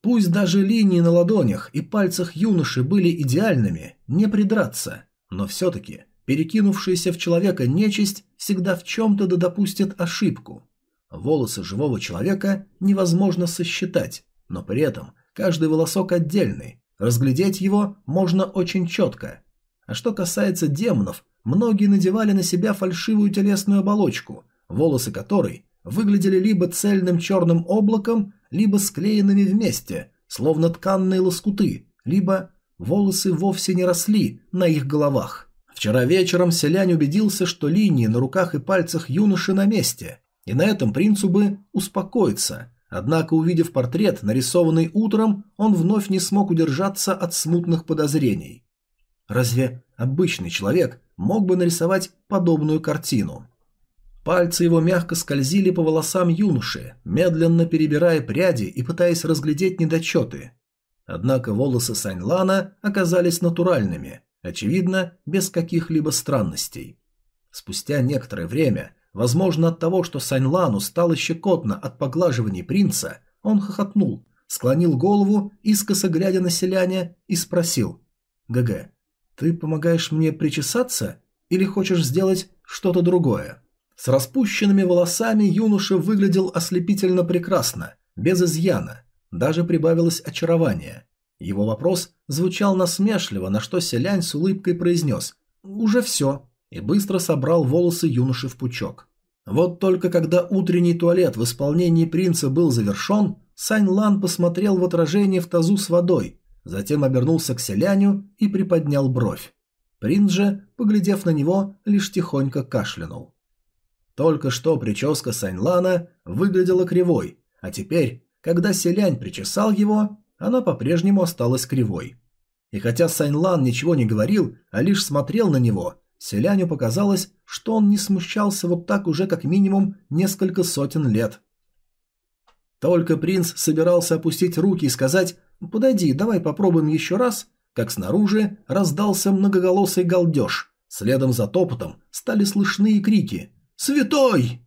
Пусть даже линии на ладонях и пальцах юноши были идеальными, не придраться, но все-таки перекинувшаяся в человека нечисть всегда в чем-то да допустит ошибку. Волосы живого человека невозможно сосчитать, но при этом каждый волосок отдельный, разглядеть его можно очень четко. А что касается демонов, многие надевали на себя фальшивую телесную оболочку, волосы которой выглядели либо цельным черным облаком, либо склеенными вместе, словно тканные лоскуты, либо волосы вовсе не росли на их головах. Вчера вечером селянь убедился, что линии на руках и пальцах юноши на месте, и на этом принцу бы успокоиться, Однако, увидев портрет, нарисованный утром, он вновь не смог удержаться от смутных подозрений. Разве обычный человек мог бы нарисовать подобную картину? Пальцы его мягко скользили по волосам юноши, медленно перебирая пряди и пытаясь разглядеть недочеты. Однако волосы Саньлана оказались натуральными, очевидно, без каких-либо странностей. Спустя некоторое время Возможно, от того, что Саньлану стало щекотно от поглаживаний принца, он хохотнул, склонил голову, искоса глядя на селяне, и спросил. «ГГ, ты помогаешь мне причесаться или хочешь сделать что-то другое?» С распущенными волосами юноша выглядел ослепительно прекрасно, без изъяна, даже прибавилось очарование. Его вопрос звучал насмешливо, на что селянь с улыбкой произнес «Уже все» и быстро собрал волосы юноши в пучок. Вот только когда утренний туалет в исполнении принца был завершен, Сань Лан посмотрел в отражение в тазу с водой, затем обернулся к селяню и приподнял бровь. Принц же, поглядев на него, лишь тихонько кашлянул. Только что прическа Сань Лана выглядела кривой, а теперь, когда селянь причесал его, она по-прежнему осталась кривой. И хотя Сань Лан ничего не говорил, а лишь смотрел на него, Селяню показалось, что он не смущался вот так уже как минимум несколько сотен лет. Только принц собирался опустить руки и сказать «Подойди, давай попробуем еще раз», как снаружи раздался многоголосый галдеж. Следом за топотом стали слышны и крики «Святой!».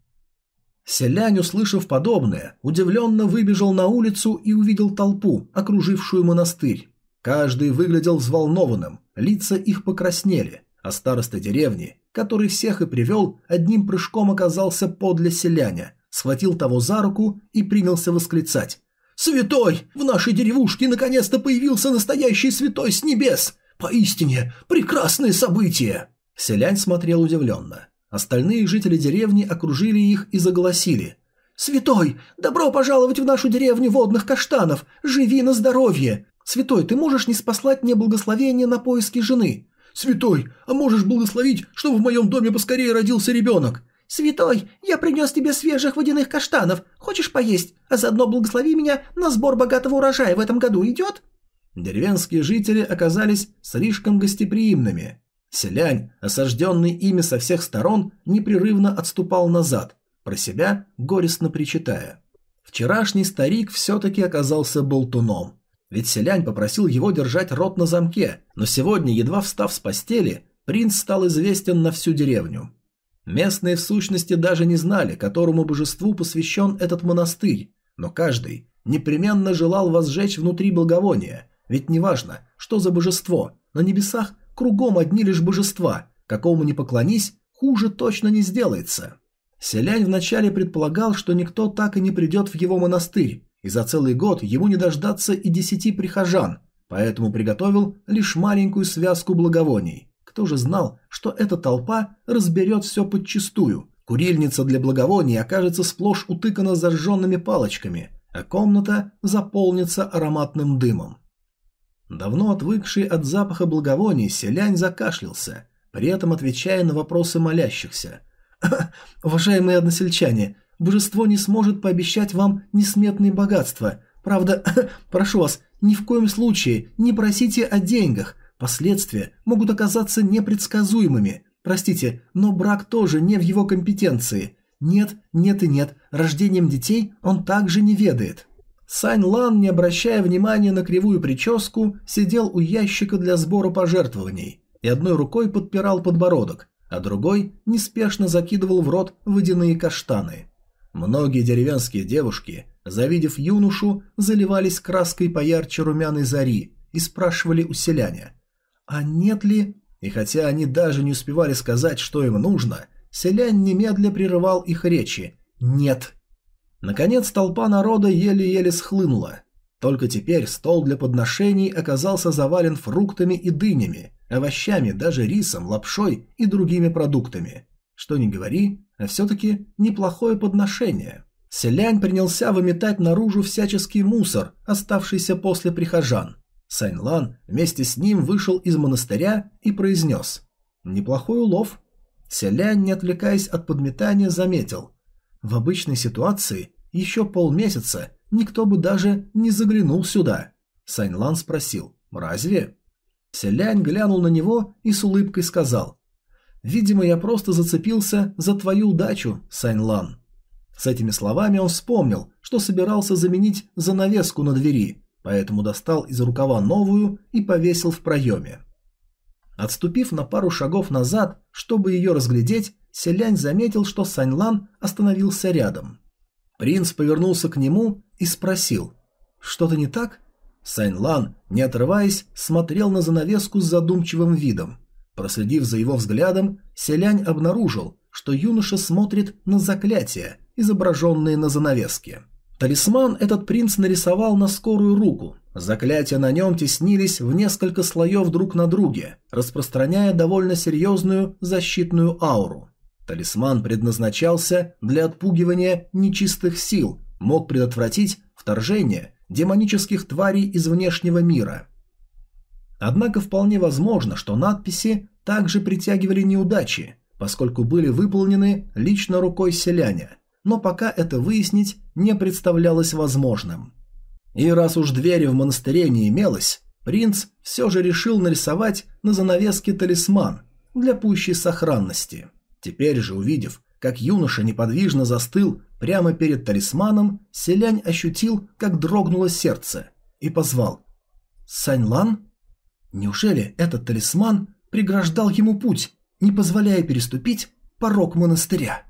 Селянь, услышав подобное, удивленно выбежал на улицу и увидел толпу, окружившую монастырь. Каждый выглядел взволнованным, лица их покраснели а староста деревни, который всех и привел, одним прыжком оказался подле селяня, схватил того за руку и принялся восклицать. «Святой! В нашей деревушке наконец-то появился настоящий святой с небес! Поистине, прекрасное событие!» Селянь смотрел удивленно. Остальные жители деревни окружили их и заголосили. «Святой, добро пожаловать в нашу деревню водных каштанов! Живи на здоровье! Святой, ты можешь не спаслать мне благословение на поиски жены? «Святой, а можешь благословить, чтобы в моем доме поскорее родился ребенок?» «Святой, я принес тебе свежих водяных каштанов. Хочешь поесть? А заодно благослови меня на сбор богатого урожая в этом году идет?» Деревенские жители оказались слишком гостеприимными. Селянь, осажденный ими со всех сторон, непрерывно отступал назад, про себя горестно причитая. Вчерашний старик все-таки оказался болтуном. Ведь селянь попросил его держать рот на замке, но сегодня, едва встав с постели, принц стал известен на всю деревню. Местные в сущности даже не знали, которому божеству посвящен этот монастырь, но каждый непременно желал возжечь внутри благовония, ведь неважно, что за божество, на небесах кругом одни лишь божества, какому не поклонись, хуже точно не сделается. Селянь вначале предполагал, что никто так и не придет в его монастырь, и за целый год ему не дождаться и десяти прихожан, поэтому приготовил лишь маленькую связку благовоний. Кто же знал, что эта толпа разберет все подчистую? Курильница для благовоний окажется сплошь утыкана зажженными палочками, а комната заполнится ароматным дымом. Давно отвыкший от запаха благовоний, селянь закашлялся, при этом отвечая на вопросы молящихся. «Уважаемые односельчане, божество не сможет пообещать вам несметные богатства. Правда, прошу вас, ни в коем случае не просите о деньгах, последствия могут оказаться непредсказуемыми. Простите, но брак тоже не в его компетенции. Нет, нет и нет, рождением детей он также не ведает». Сань Лан, не обращая внимания на кривую прическу, сидел у ящика для сбора пожертвований и одной рукой подпирал подбородок, а другой неспешно закидывал в рот водяные каштаны. Многие деревенские девушки, завидев юношу, заливались краской поярче румяной зари и спрашивали у селяня, а нет ли... И хотя они даже не успевали сказать, что им нужно, селянь немедля прерывал их речи «нет». Наконец толпа народа еле-еле схлынула. Только теперь стол для подношений оказался завален фруктами и дынями, овощами, даже рисом, лапшой и другими продуктами. Что ни говори, а все-таки неплохое подношение. Селянь принялся выметать наружу всяческий мусор, оставшийся после прихожан. Саньлан вместе с ним вышел из монастыря и произнес «Неплохой улов». Селянь, не отвлекаясь от подметания, заметил «В обычной ситуации еще полмесяца никто бы даже не заглянул сюда». Саньлан спросил «Разве?» Селянь глянул на него и с улыбкой сказал «Видимо, я просто зацепился за твою удачу, Саньлан». С этими словами он вспомнил, что собирался заменить занавеску на двери, поэтому достал из рукава новую и повесил в проеме. Отступив на пару шагов назад, чтобы ее разглядеть, Селянь заметил, что Саньлан остановился рядом. Принц повернулся к нему и спросил «Что-то не так?» Саньлан, не отрываясь, смотрел на занавеску с задумчивым видом. Проследив за его взглядом, Селянь обнаружил, что юноша смотрит на заклятия, изображенные на занавеске. Талисман этот принц нарисовал на скорую руку. Заклятия на нем теснились в несколько слоев друг на друге, распространяя довольно серьезную защитную ауру. Талисман предназначался для отпугивания нечистых сил, мог предотвратить вторжение демонических тварей из внешнего мира. Однако вполне возможно, что надписи также притягивали неудачи, поскольку были выполнены лично рукой селяня, но пока это выяснить не представлялось возможным. И раз уж двери в монастыре не имелось, принц все же решил нарисовать на занавеске талисман для пущей сохранности. Теперь же, увидев, как юноша неподвижно застыл прямо перед талисманом, селянь ощутил, как дрогнуло сердце, и позвал «Саньлан?» Неужели этот талисман преграждал ему путь, не позволяя переступить порог монастыря?